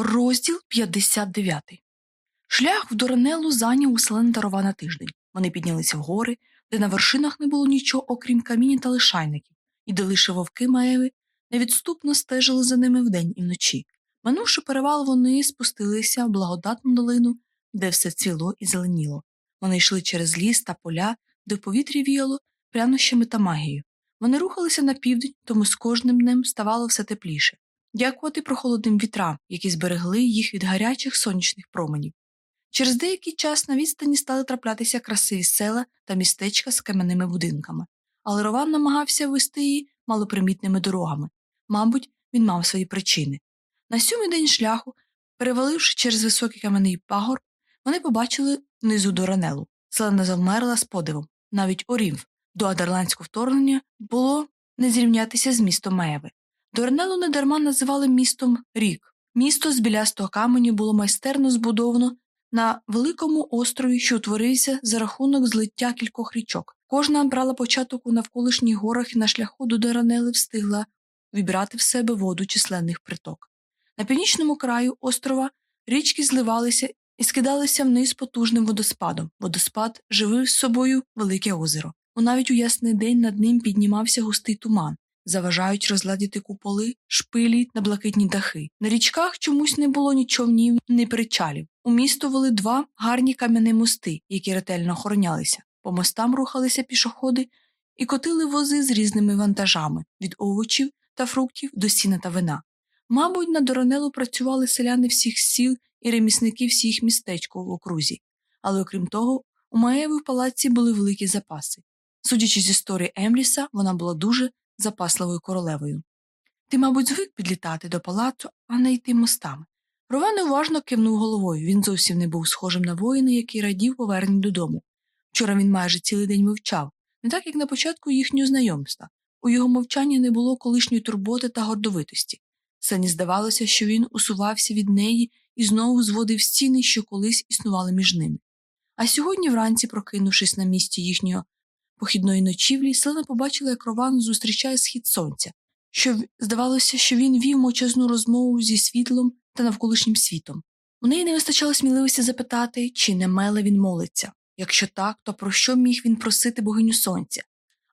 Розділ 59 Шлях в Доронелу зайняв у Селендарова на тиждень. Вони піднялися в гори, де на вершинах не було нічого, окрім каміння та лишайників, і де лише вовки Маєви невідступно стежили за ними вдень і вночі. Минувши перевал, вони спустилися в благодатну долину, де все цвіло і зеленіло. Вони йшли через ліс та поля, де в повітрі віяло прянощами та магією. Вони рухалися на південь, тому з кожним днем ставало все тепліше дякувати прохолодним вітрам, які зберегли їх від гарячих сонячних променів. Через деякий час на відстані стали траплятися красиві села та містечка з кам'яними будинками, але Рован намагався вести її малопримітними дорогами. Мабуть, він мав свої причини. На сьомий день шляху, переваливши через високий кам'яний пагорб, вони побачили внизу Доранелу. Селена завмерла з подивом. Навіть орів до адерландського вторгнення було не зрівнятися з містом Меєве. Дорнелу недарма називали містом Рік. Місто з білястого каменю було майстерно збудовано на великому острові, що утворився за рахунок злиття кількох річок. Кожна брала початок у навколишніх горах і на шляху до Доранели встигла вібрати в себе воду численних приток. На північному краю острова річки зливалися і скидалися вниз потужним водоспадом. Водоспад живив з собою велике озеро. У навіть у ясний день над ним піднімався густий туман заважають розладіти куполи, шпилі на блакитні дахи. На річках чомусь не було ні човнів, ні причалів. У місто вели два гарні кам'яні мости, які ретельно охоронялися. По мостам рухалися пішоходи і котили вози з різними вантажами від овочів та фруктів до сіна та вина. Мабуть, на Доронелу працювали селяни всіх сіл і ремісники всіх містечків в окрузі, але окрім того, у Маєві в палаці були великі запаси. Судячи з історії Емліса, вона була дуже запасливою королевою. Ти, мабуть, звик підлітати до палацу, а не йти мостами. Рован уважно кивнув головою. Він зовсім не був схожим на воїна, який радів поверненню додому. Вчора він майже цілий день мовчав, не так як на початку їхнього знайомства. У його мовчанні не було колишньої турботи та гордовитості. Сені здавалося, що він усувався від неї і знову зводив стіни, що колись існували між ними. А сьогодні, вранці, прокинувшись на місці їхнього похідної ночівлі Селена побачила, як Рован зустрічає схід сонця, що здавалося, що він вів мовчазну розмову зі світлом та навколишнім світом. У неї не вистачало сміливості запитати, чи не меле він молиться. Якщо так, то про що міг він просити богиню сонця?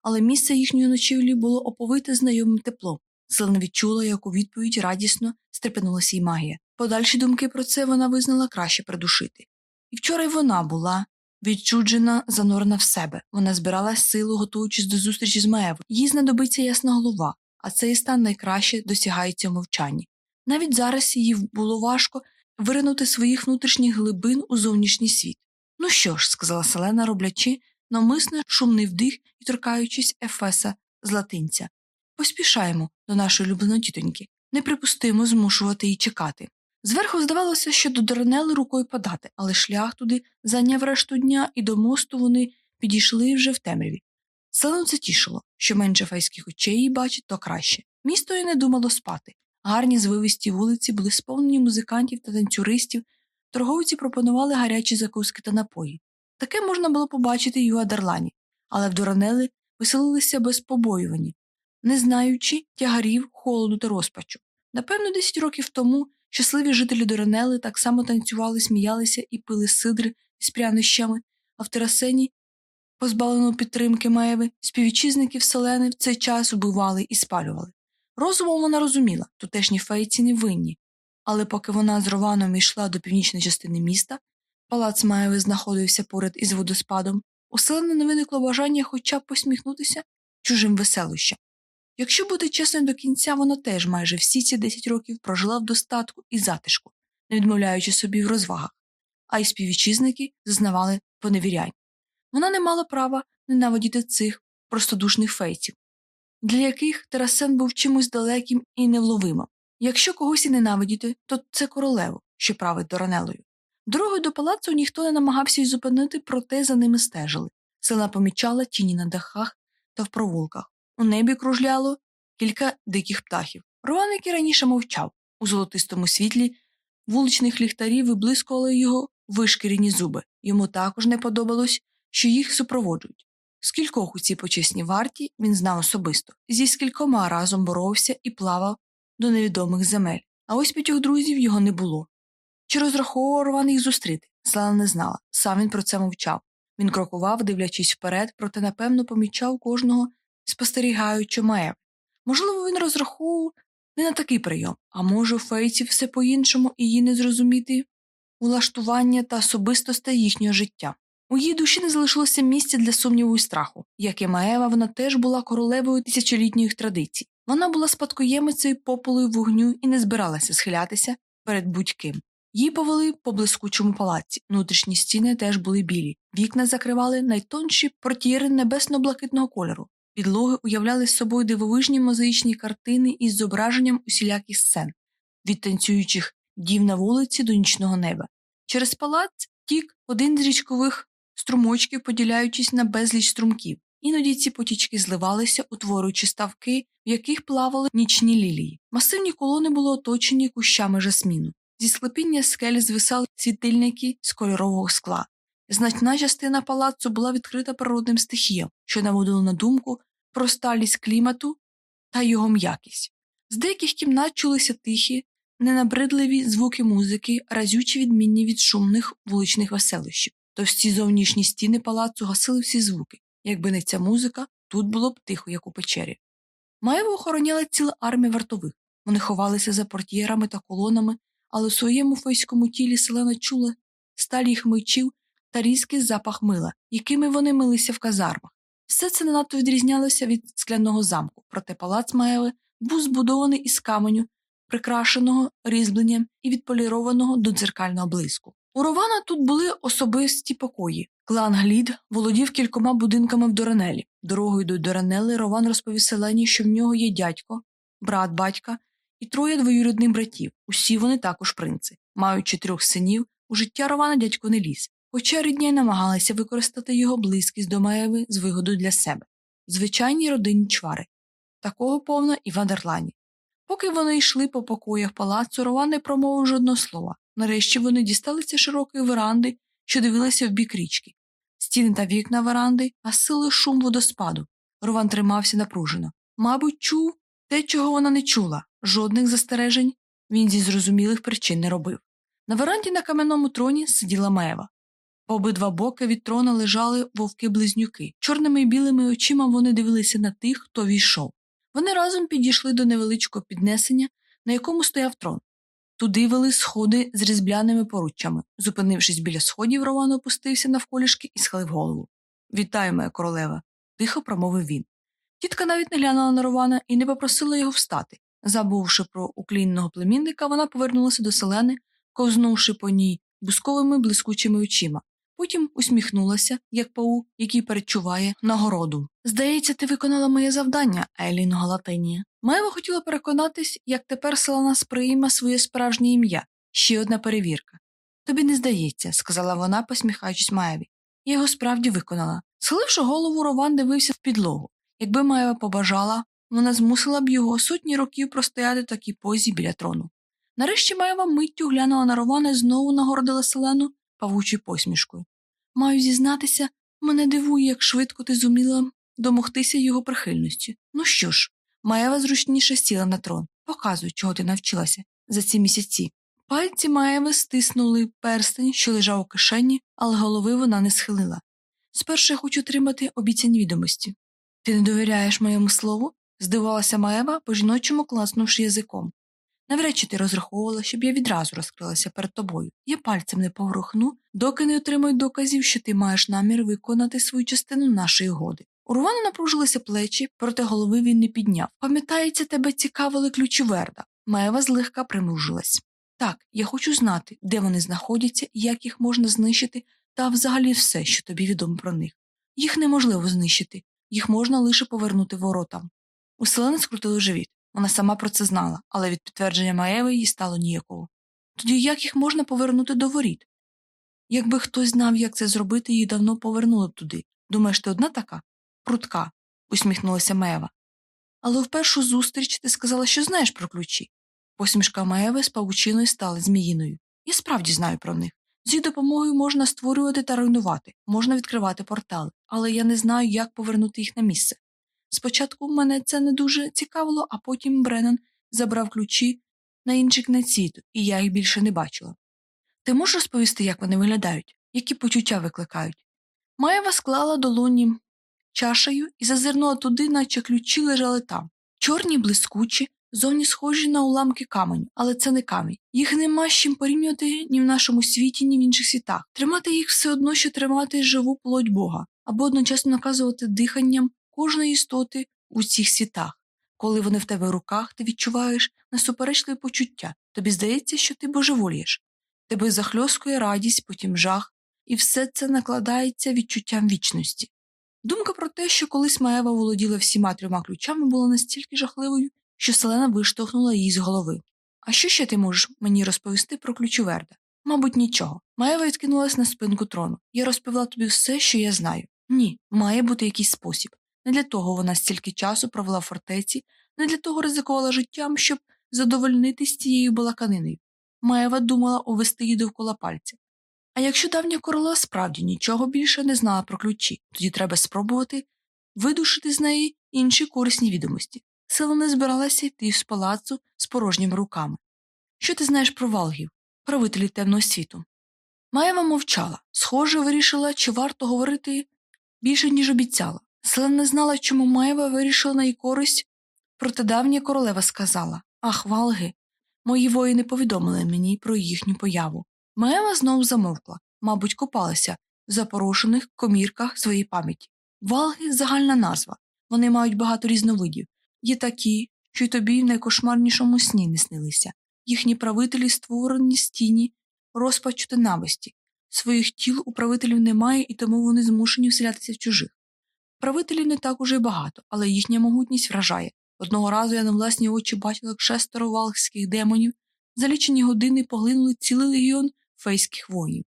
Але місце їхньої ночівлі було оповите знайомим теплом. Селена відчула, як у відповідь радісно стрепенулася й магія. Подальші думки про це вона визнала краще придушити. І вчора й вона була Відчуджена, занурена в себе. Вона збирала силу, готуючись до зустрічі з Маевою. Їй знадобиться ясна голова, а цей стан найкраще досягається в мовчанні. Навіть зараз їй було важко виринути своїх внутрішніх глибин у зовнішній світ. Ну що ж, сказала Селена, роблячи навмисно шумний вдих і торкаючись Ефеса з латинця. Поспішаємо до нашої улюбленої тітоньки. Не припустимо змушувати її чекати. Зверху здавалося, що до Доронели рукою подати, але шлях туди зайняв решту дня, і до мосту вони підійшли вже в темряві. Селену це тішило, що менше фейських очей її бачить, то краще. Місто й не думало спати. Гарні звивисті вулиці були сповнені музикантів та танцюристів, торговці пропонували гарячі закуски та напої. Таке можна було побачити й у Адерлані, але в Доронели веселилися без побоювання, не знаючи тягарів, холоду та розпачу. Напевно, десять років тому Щасливі жителі Доронели так само танцювали, сміялися і пили сидри з прянощами, а в терасені, позбавленого підтримки Маєви, співвітчизників селени в цей час вбивали і спалювали. Розумом вона розуміла, тутешні фейці не винні, але поки вона з Рованом йшла до північної частини міста, палац Маєви знаходився поряд із водоспадом, у селени не виникло бажання хоча б посміхнутися чужим веселощам. Якщо бути чесною до кінця, вона теж майже всі ці 10 років прожила в достатку і затишку, не відмовляючи собі в розвагах, а й співвітчизники зазнавали поневірянь. Вона не мала права ненавидіти цих простодушних фейців, для яких Тарасен був чимось далеким і невловимим. Якщо когось і ненавидіти, то це королеву, що править доранелою. Дорогою до палацу ніхто не намагався й зупинити, проте за ними стежили. Села помічала тіні на дахах та в провулках. У небі кружляло кілька диких птахів. Рован, який раніше мовчав, у золотистому світлі вуличних ліхтарів виблискували його вишкірені зуби. Йому також не подобалось, що їх супроводжують. Скількох у цій почесній варті він знав особисто, зі скількома разом боровся і плавав до невідомих земель. А ось п'ятьох друзів його не було. Чи розраховував Рован їх зустріти? Селена не знала. Сам він про це мовчав. Він крокував, дивлячись вперед, проте, напевно, помічав кожного, спостерігаючи Маєв. Можливо, він розраховував не на такий прийом, а може, у фейці все по-іншому і їй не зрозуміти улаштування та особистостей їхнього життя. У її душі не залишилося місця для сумніву і страху. Як і Маева, вона теж була королевою тисячолітніх традицій. Вона була спадкоємицею попелу і вогню і не збиралася схилятися перед будь-ким. Її повели по блискучому палаці. Внутрішні стіни теж були білі, вікна закривали найтонші портьєри небесно-блакитного кольору. Підлоги уявляли собою дивовижні мозаїчні картини із зображенням усіляких сцен, від танцюючих дів на вулиці до нічного неба. Через палац тік один з річкових струмочків, поділяючись на безліч струмків. Іноді ці потічки зливалися, утворюючи ставки, в яких плавали нічні лілії. Масивні колони були оточені кущами жасміну. Зі склепіння скелі звисали світильники з кольорового скла. Значна частина палацу була відкрита природним стихіям, що наводило на думку про сталість клімату та його м'якість. З деяких кімнат чулися тихі, ненабридливі звуки музики, разючі відмінні від шумних вуличних веселищів. Товсті зовнішні стіни палацу гасили всі звуки. Якби не ця музика, тут було б тихо, як у печері. Маєву охороняла ціла армія вартових. Вони ховалися за портьєрами та колонами, але у своєму фейському тілі селена чула сталі їх мечів та різкий запах мила, якими вони милися в казармах. Все це не надто відрізнялося від скляного замку, проте палац Маєви був збудований із каменю, прикрашеного різьбленням і відполірованого до дзеркального блиску. У Рована тут були особисті покої. Клан Глід володів кількома будинками в Доранелі. Дорогою до Доранели Рован розповів селені, що в нього є дядько, брат батька і троє двоюрідних братів. Усі вони також принци. Маючи трьох синів, у життя Рована дядько не ліз, хоча рідня й намагалися використати його близькість до Маєви з вигодою для себе. Звичайні родинні чвари. Такого повно і в Адерлані. Поки вони йшли по покоях палацу, Рован не промовив жодного слова. Нарешті вони дісталися широкої веранди, що дивилася в бік річки. Стіни та вікна веранди, а сили шум водоспаду. Рован тримався напружено. Мабуть, чув те, чого вона не чула, жодних застережень він зі зрозумілих причин не робив. На веранді на кам'яному троні сиділа Маєва. По обидва боки від трона лежали вовки-близнюки. Чорними і білими очима вони дивилися на тих, хто війшов. Вони разом підійшли до невеличкого піднесення, на якому стояв трон. Туди вели сходи з різбляними поруччями. Зупинившись біля сходів, Роман опустився навколішки і схилив голову. Вітаю, моя королева, тихо промовив він. Тітка навіть не глянула на Рована і не попросила його встати. Забувши про уклінного племінника, вона повернулася до селени, ковзнувши по ній бусковими блискучими очима. Потім усміхнулася, як паук, який перечуває нагороду. Здається, ти виконала моє завдання, Елін Галатинія. Маєва хотіла переконатись, як тепер селена сприйме своє справжнє ім'я, ще одна перевірка. Тобі не здається, сказала вона, посміхаючись Маєві. Я його справді виконала. Схиливши голову, Рован дивився в підлогу. Якби Маєва побажала, вона змусила б його сотні років простояти в такій позі біля трону. Нарешті Маєва миттю глянула на Рована і знову нагородила селену павучою посмішкою. Маю зізнатися, мене дивує, як швидко ти зуміла домогтися його прихильності. Ну що ж, Маєва зручніше сіла на трон. Показуй, чого ти навчилася за ці місяці. Пальці Маєви стиснули перстень, що лежав у кишені, але голови вона не схилила. Спершу я хочу отримати обіцяні відомості. Ти не довіряєш моєму слову? здивувалася Маєва, по жіночому класнувши язиком. Навряд чи ти розраховувала, щоб я відразу розкрилася перед тобою. Я пальцем не поворухну, доки не отримаю доказів, що ти маєш намір виконати свою частину нашої годи. У Рувана напружилися плечі, проте голови він не підняв. Пам'ятається, тебе цікавили ключі Верда. Маєва злегка примружилась. Так, я хочу знати, де вони знаходяться, як їх можна знищити, та взагалі все, що тобі відомо про них. Їх неможливо знищити, їх можна лише повернути воротам. У селени скрутили живіт. Вона сама про це знала, але від підтвердження Маєви їй стало ніяково. Тоді як їх можна повернути до воріт? Якби хтось знав, як це зробити, її давно повернули б туди. Думаєш, ти одна така? Прутка, усміхнулася Маєва. Але в першу зустріч ти сказала, що знаєш про ключі. Посмішка Маєви з павучиною стала зміїною. Я справді знаю про них. З їх допомогою можна створювати та руйнувати, можна відкривати портали, але я не знаю, як повернути їх на місце. Спочатку мене це не дуже цікавило, а потім Бреннан забрав ключі на інший кінець і я їх більше не бачила. Ти можеш розповісти, як вони виглядають, які почуття викликають? Маєва склала долоні чашею і зазирнула туди, наче ключі лежали там. Чорні, блискучі, зовні схожі на уламки каменю, але це не камінь. Їх нема з чим порівнювати ні в нашому світі, ні в інших світах. Тримати їх все одно, що тримати живу плоть Бога, або одночасно наказувати диханням кожної істоти у цих світах. Коли вони в тебе в руках, ти відчуваєш насуперечливі почуття, тобі здається, що ти божеволієш. Тебе захльоскує радість, потім жах, і все це накладається відчуттям вічності. Думка про те, що колись Маева володіла всіма трьома ключами, була настільки жахливою, що Селена виштовхнула її з голови. А що ще ти можеш мені розповісти про ключоверда? Мабуть, нічого. Маєва відкинулась на спинку трону. Я розповіла тобі все, що я знаю. Ні, має бути якийсь спосіб. Не для того вона стільки часу провела в фортеці, не для того ризикувала життям, щоб задовольнитись цією балаканиною. Маєва думала увести її довкола пальця. А якщо давня королева справді нічого більше не знала про ключі, тоді треба спробувати видушити з неї інші корисні відомості. Сила не збиралася йти з палацу з порожніми руками. Що ти знаєш про валгів, правителів темного світу? Маєва мовчала, схоже, вирішила, чи варто говорити більше, ніж обіцяла. Села не знала, чому Маєва вирішила на її користь, проте давня королева сказала Ах, валги, мої воїни повідомили мені про їхню появу. Маєва знову замовкла, мабуть, копалася в запорошених комірках своєї пам'яті. Валги загальна назва, вони мають багато різновидів. Є такі, що й тобі в найкошмарнішому сні не снилися. Їхні правителі створені з тіні, розпачу та нависті. Своїх тіл у правителів немає, і тому вони змушені вселятися в чужих. Правителів не так уже й багато, але їхня могутність вражає. Одного разу я на власні очі бачила, шестеро валгських демонів за лічені години поглинули цілий легіон фейських воїнів.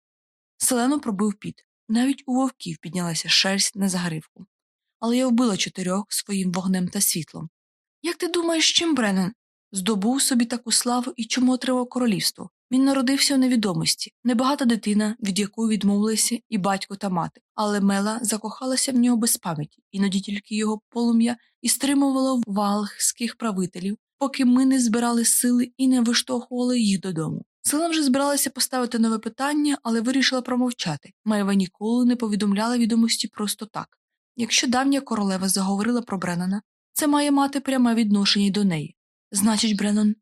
Селено пробив піт. Навіть у вовків піднялася шерсть на загривку. Але я вбила чотирьох своїм вогнем та світлом. Як ти думаєш, чим Бреннан здобув собі таку славу і чому отримав королівство? Він народився у невідомості, небагата дитина, від якої відмовилися і батько та мати, але Мела закохалася в нього без пам'яті, іноді тільки його полум'я і стримувало валгських правителів, поки ми не збирали сили і не виштовхували їх додому. Села вже збиралася поставити нове питання, але вирішила промовчати. Маєва ніколи не повідомляла відомості просто так. Якщо давня королева заговорила про Бреннана, це має мати пряме відношення до неї. Значить, Бреннан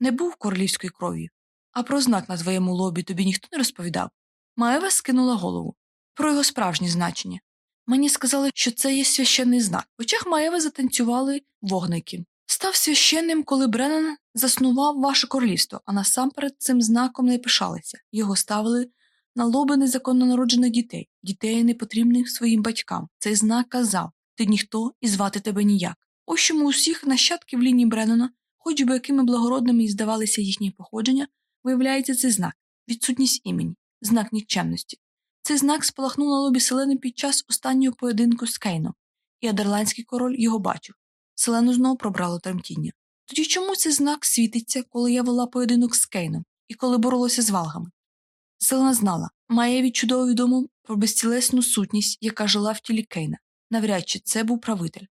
не був королівської крові. А про знак на твоєму лобі тобі ніхто не розповідав. Маєва скинула голову про його справжнє значення. Мені сказали, що це є священний знак. В очах Маєви затанцювали вогники. Став священним, коли Бреннан заснував ваше королівство, а насамперед цим знаком не пишалися. Його ставили на лоби незаконно народжених дітей, дітей, непотрібних своїм батькам. Цей знак казав ти ніхто і звати тебе ніяк. Ось чому усіх нащадків лінії Бреннана, хоч би якими благородними і здавалися їхні походження, виявляється цей знак відсутність імені, знак нікчемності. Цей знак спалахнув на лобі селени під час останнього поєдинку з Кейном, і адерландський король його бачив. Селену знову пробрало тремтіння. Тоді чому цей знак світиться, коли я вела поєдинок з Кейном і коли боролася з валгами? Селена знала, має від чудово відому про безцілесну сутність, яка жила в тілі Кейна. Навряд чи це був правитель.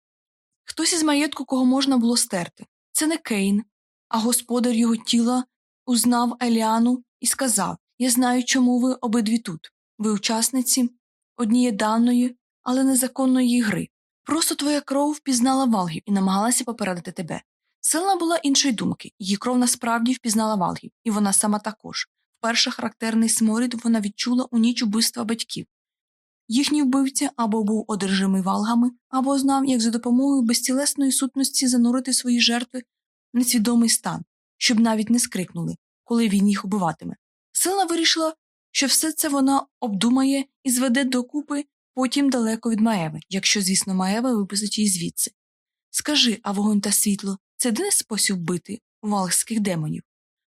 Хтось із маєтку, кого можна було стерти. Це не Кейн, а господар його тіла узнав Еліану і сказав Я знаю, чому ви обидві тут. Ви учасниці однієї давної, але незаконної гри. Просто твоя кров впізнала валгів і намагалася попередити тебе. Селена була іншої думки, її кров насправді впізнала валгів, і вона сама також. Вперше характерний сморід вона відчула у ніч убивства батьків. Їхній вбивця або був одержимий валгами, або знав, як за допомогою безцілесної сутності занурити свої жертви в несвідомий стан, щоб навіть не скрикнули, коли він їх убиватиме. Селена вирішила, що все це вона обдумає і зведе докупи потім далеко від Маеви, якщо, звісно, Маева випустить її звідси. Скажи, а вогонь та світло це єдиний спосіб вбити валгських демонів.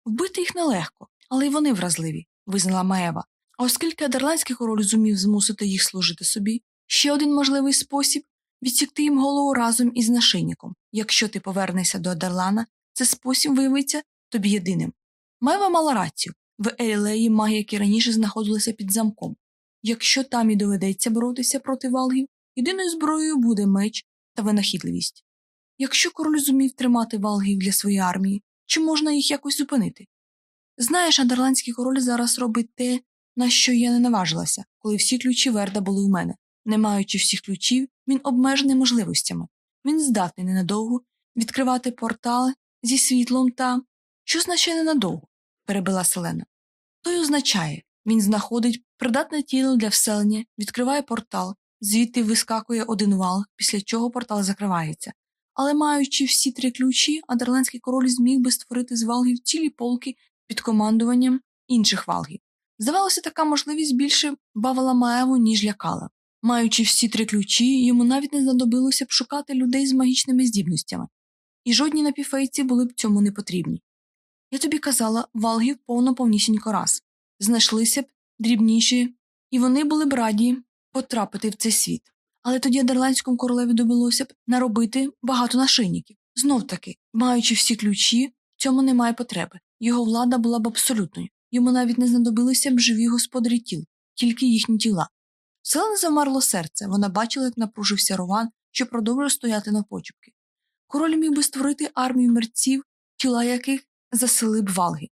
Вбити їх нелегко, але й вони вразливі, визнала Маева. А оскільки адерландський король зумів змусити їх служити собі, ще один можливий спосіб відсікти їм голову разом із нашийником. Якщо ти повернешся до Адерлана, це спосіб виявиться тобі єдиним. Маева мала рацію в Ейлеї маги, які раніше знаходилися під замком. Якщо там і доведеться боротися проти валгів, єдиною зброєю буде меч та винахідливість. Якщо король зумів тримати валгів для своєї армії, чи можна їх якось зупинити. Знаєш, адерландський король зараз робить те, на що я не наважилася, коли всі ключі Верда були у мене. Не маючи всіх ключів, він обмежений можливостями. Він здатний ненадовго відкривати портали зі світлом та. Що означає ненадовго? перебила Селена. Той означає він знаходить придатне тіло для вселення, відкриває портал, звідти вискакує один вал, після чого портал закривається. Але маючи всі три ключі, адерландський король зміг би створити з валгів цілі полки під командуванням інших валгів. Здавалося, така можливість більше бавила Маеву, ніж лякала. Маючи всі три ключі, йому навіть не знадобилося б шукати людей з магічними здібностями, і жодні напівфейці були б цьому не потрібні. Я тобі казала, валгів повно повнісінько раз. Знайшлися б дрібніші, і вони були б раді потрапити в цей світ. Але тоді адерландському королеві довелося б наробити багато нашийників. Знов таки, маючи всі ключі, в цьому немає потреби. Його влада була б абсолютною. Йому навіть не знадобилися б живі господарі тіл, тільки їхні тіла. Селена замарло серце, вона бачила, як напружився Рован, що продовжує стояти на почепки. Король міг би створити армію мерців, тіла яких засили б валги.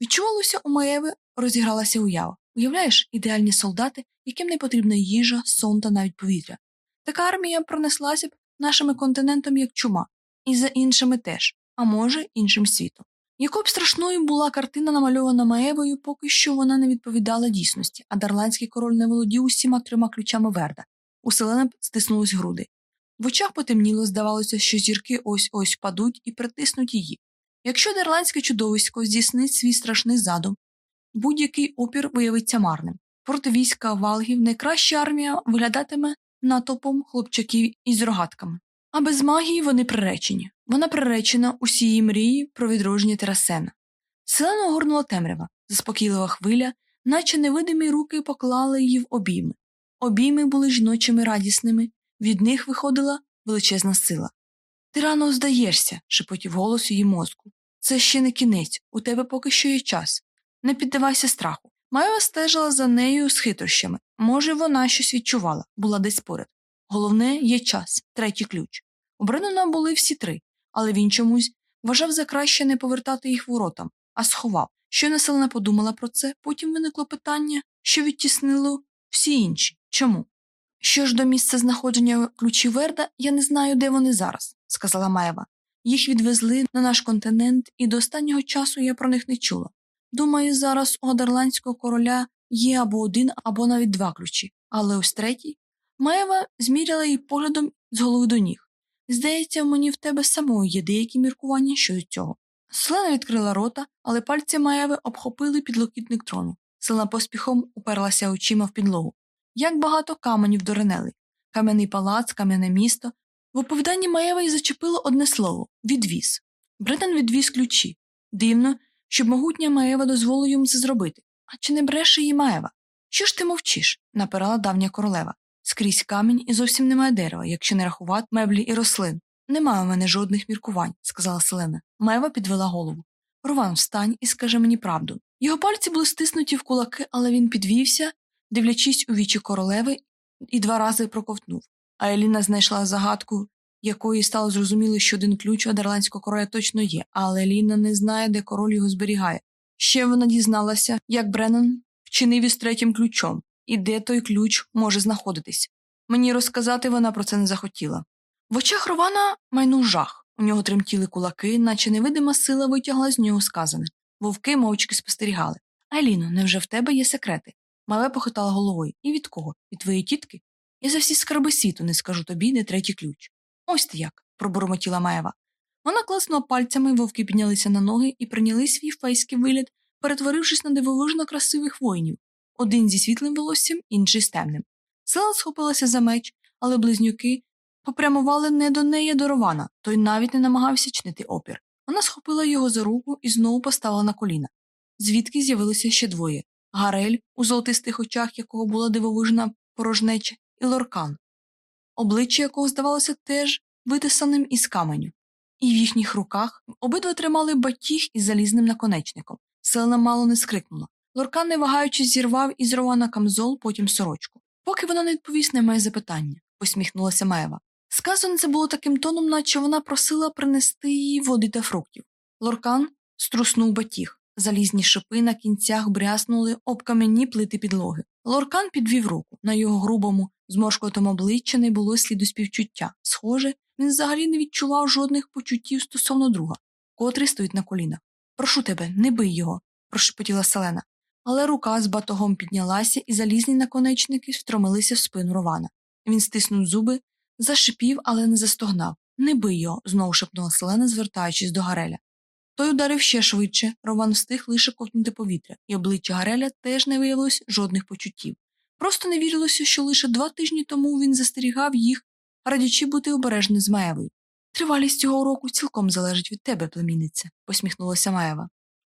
Відчувалося, у Маєви розігралася уява. Уявляєш, ідеальні солдати, яким не потрібна їжа, сон та навіть повітря. Така армія пронеслася б нашими континентом як чума, і за іншими теж, а може, іншим світом. Якою б страшною була картина, намальована Маєвою, поки що вона не відповідала дійсності, а дарландський король не володів усіма трьома ключами Верда. У Селена стиснулись груди. В очах потемніло, здавалося, що зірки ось ось впадуть і притиснуть її. Якщо дерландське чудовисько здійснить свій страшний задум, будь-який опір виявиться марним. Проти війська валгів найкраща армія виглядатиме натопом хлопчаків із рогатками. А без магії вони приречені. Вона приречена усі її мрії про відродження Терасена. Селену огорнула темрява, заспокійлива хвиля, наче невидимі руки поклали її в обійми. Обійми були жіночими радісними, від них виходила величезна сила. Ти рано здаєшся, шепотів голос її мозку. Це ще не кінець, у тебе поки що є час. Не піддавайся страху. Майва стежила за нею з хитрощами. Може, вона щось відчувала, була десь поряд. Головне є час, третій ключ. У були всі три, але він чомусь вважав за краще не повертати їх воротам, а сховав. Щойно Селена подумала про це, потім виникло питання, що відтіснило всі інші. Чому? Що ж до місця знаходження ключів Верда, я не знаю, де вони зараз, сказала Маєва. Їх відвезли на наш континент, і до останнього часу я про них не чула. Думаю, зараз у Адерландського короля є або один, або навіть два ключі, але ось третій. Маєва зміряла її поглядом з голови до ніг. Здається, мені в тебе самої є деякі міркування щодо цього. Селена відкрила рота, але пальці Маєви обхопили підлокітник трону. Селена поспіхом уперлася очима в підлогу. Як багато каменів доренели кам'яний палац, кам'яне місто. В оповіданні Маєви й зачепило одне слово відвіз. Бретен відвіз ключі. Дивно, щоб могутня Маєва дозволила йому це зробити. А чи не бреше її Маєва? Що ж ти мовчиш? напирала давня королева. Скрізь камінь і зовсім немає дерева, якщо не рахувати меблі і рослин. Немає у мене жодних міркувань, сказала Селена. Маєва підвела голову. Рован, встань і скажи мені правду. Його пальці були стиснуті в кулаки, але він підвівся, дивлячись у вічі королеви, і два рази проковтнув. А Еліна знайшла загадку, якої стало зрозуміло, що один ключ адерландського короля точно є, але Еліна не знає, де король його зберігає. Ще вона дізналася, як Бреннан вчинив із третім ключом, і де той ключ може знаходитись. Мені розказати вона про це не захотіла. В очах Рована майнув жах. У нього тремтіли кулаки, наче невидима сила витягла з нього сказане. Вовки мовчки спостерігали. Айліно, невже в тебе є секрети? Мале похитала головою. І від кого? Від твоєї тітки? Я за всі скарби світу не скажу тобі, де третій ключ. Ось ти як, пробурмотіла Маєва. Вона класнула пальцями, вовки піднялися на ноги і прийняли свій фейський вигляд, перетворившись на дивовижно красивих воїнів один зі світлим волоссям, інший з темним. Села схопилася за меч, але близнюки попрямували не до неї до Рована, той навіть не намагався чинити опір. Вона схопила його за руку і знову поставила на коліна. Звідки з'явилося ще двоє Гарель, у золотистих очах якого була дивовижна порожнеча, і лоркан, обличчя якого здавалося теж витисаним із каменю, і в їхніх руках обидва тримали батіг із залізним наконечником. Селена мало не скрикнула. Лоркан, не вагаючись, зірвав із Рована камзол, потім сорочку. Поки вона не відповість на моє запитання, посміхнулася Маєва. Сказане це було таким тоном, наче вона просила принести їй води та фруктів. Лоркан струснув батіг. Залізні шипи на кінцях бряснули об кам'яні плити підлоги. Лоркан підвів руку. На його грубому, зморшкотому обличчя не було сліду співчуття. Схоже, він взагалі не відчував жодних почуттів стосовно друга, котрий стоїть на колінах. Прошу тебе, не бий його, прошепотіла Селена. Але рука з батогом піднялася, і залізні наконечники встромилися в спину Рована. Він стиснув зуби, зашипів, але не застогнав. Не бий його, знову шепнула Селена, звертаючись до Гареля. Той ударив ще швидше, Рован встиг лише ковтнути повітря, і обличчя Гареля теж не виявилось жодних почуттів. Просто не вірилося, що лише два тижні тому він застерігав їх, радячи бути обережним з Маєвою. Тривалість цього уроку цілком залежить від тебе, племінниця, посміхнулася Маєва.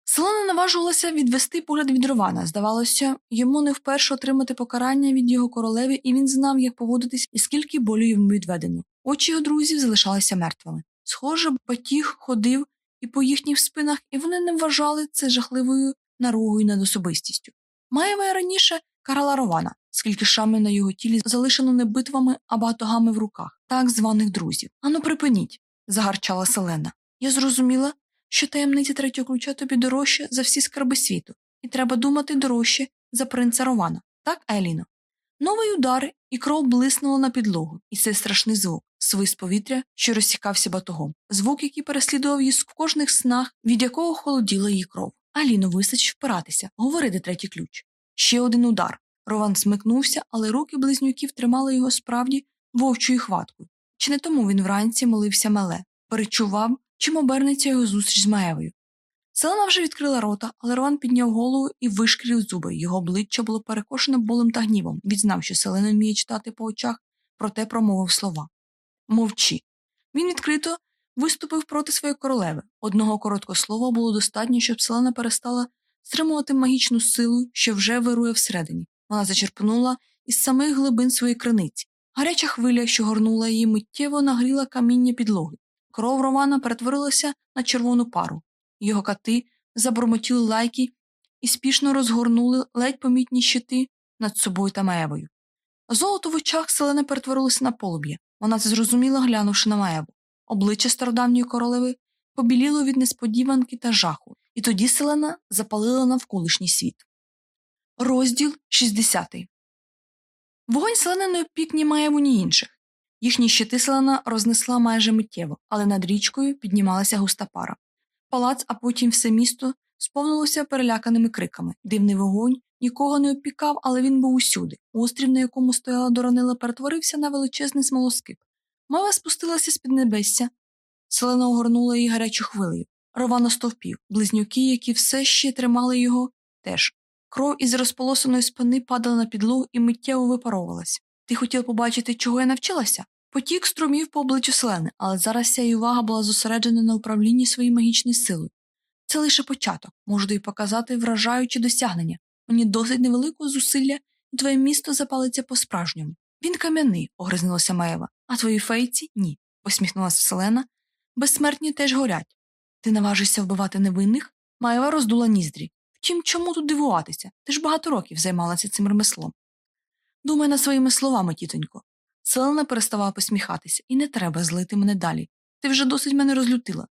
Селена наважувалася відвести погляд від Рована. Здавалося, йому не вперше отримати покарання від його королеви, і він знав, як поводитись і скільки болю йому відведено. Очі його друзів залишалися мертвими. Схоже, батіг ходив і по їхніх спинах, і вони не вважали це жахливою наругою над особистістю. Маєва раніше карала Рована, скільки шами на його тілі залишено не битвами, а батогами в руках, так званих друзів. Ану, припиніть, загарчала Селена. Я зрозуміла, що таємниця третього ключа тобі дорожче за всі скарби світу, і треба думати дорожче за принца Рована, так, Еліно? Новий удар, і кров блиснула на підлогу, і цей страшний звук, свист повітря, що розсікався батогом, звук, який переслідував її в кожних снах, від якого холоділа її кров. Аліно вистачить впиратися, говори, де третій ключ. Ще один удар. Рован смикнувся, але руки близнюків тримали його справді вовчою хваткою. Чи не тому він вранці молився мале, перечував, чим обернеться його зустріч з Маєвою. Селена вже відкрила рота, але Рован підняв голову і вишкрів зуби. Його обличчя було перекошене болем та гнівом. Відзнав, що Селена вміє читати по очах, проте промовив слова. Мовчи. Він відкрито виступив проти своєї королеви. Одного короткого слова було достатньо, щоб Селена перестала стримувати магічну силу, що вже вирує всередині. Вона зачерпнула із самих глибин своєї криниці. Гаряча хвиля, що горнула її, миттєво нагріла каміння підлоги. Кров Романа перетворилася на червону пару. Його кати забормотіли лайки і спішно розгорнули ледь помітні щити над собою та Маєвою. Золото в очах селена перетворилося на полум'я. Вона це зрозуміла, глянувши на Маєву. Обличчя стародавньої королеви побіліло від несподіванки та жаху, і тоді селена запалила навколишній світ. Розділ 60 Вогонь селена не опік ні Маєву, ні інших. Їхні щити селена рознесла майже миттєво, але над річкою піднімалася густа пара. Палац, а потім все місто сповнилося переляканими криками. Дивний вогонь нікого не опікав, але він був усюди. Острів, на якому стояла доронила, перетворився на величезний смолоскип. Мава спустилася з під небесся. Селена огорнула її гарячу хвилею. Ровано стовпів, близнюки, які все ще тримали його, теж. Кров із розполосеної спини падала на підлогу і миттєво випаровувалась. Ти хотів побачити, чого я навчилася? Потік струмів по обличчю Селени, але зараз вся її увага була зосереджена на управлінні своєю магічною силою. Це лише початок, можу й показати вражаючі досягнення. Мені досить невеликого зусилля, і твоє місто запалиться по-справжньому. Він кам'яний, огризнулася Маєва, а твої фейці ні, посміхнулася Селена. Безсмертні теж горять. Ти наважишся вбивати невинних? Маєва роздула ніздрі. Втім, чому тут дивуватися? Ти ж багато років займалася цим ремеслом. Думай над своїми словами, тітонько. Селена переставала посміхатися, і не треба злити мене далі. Ти вже досить мене розлютила.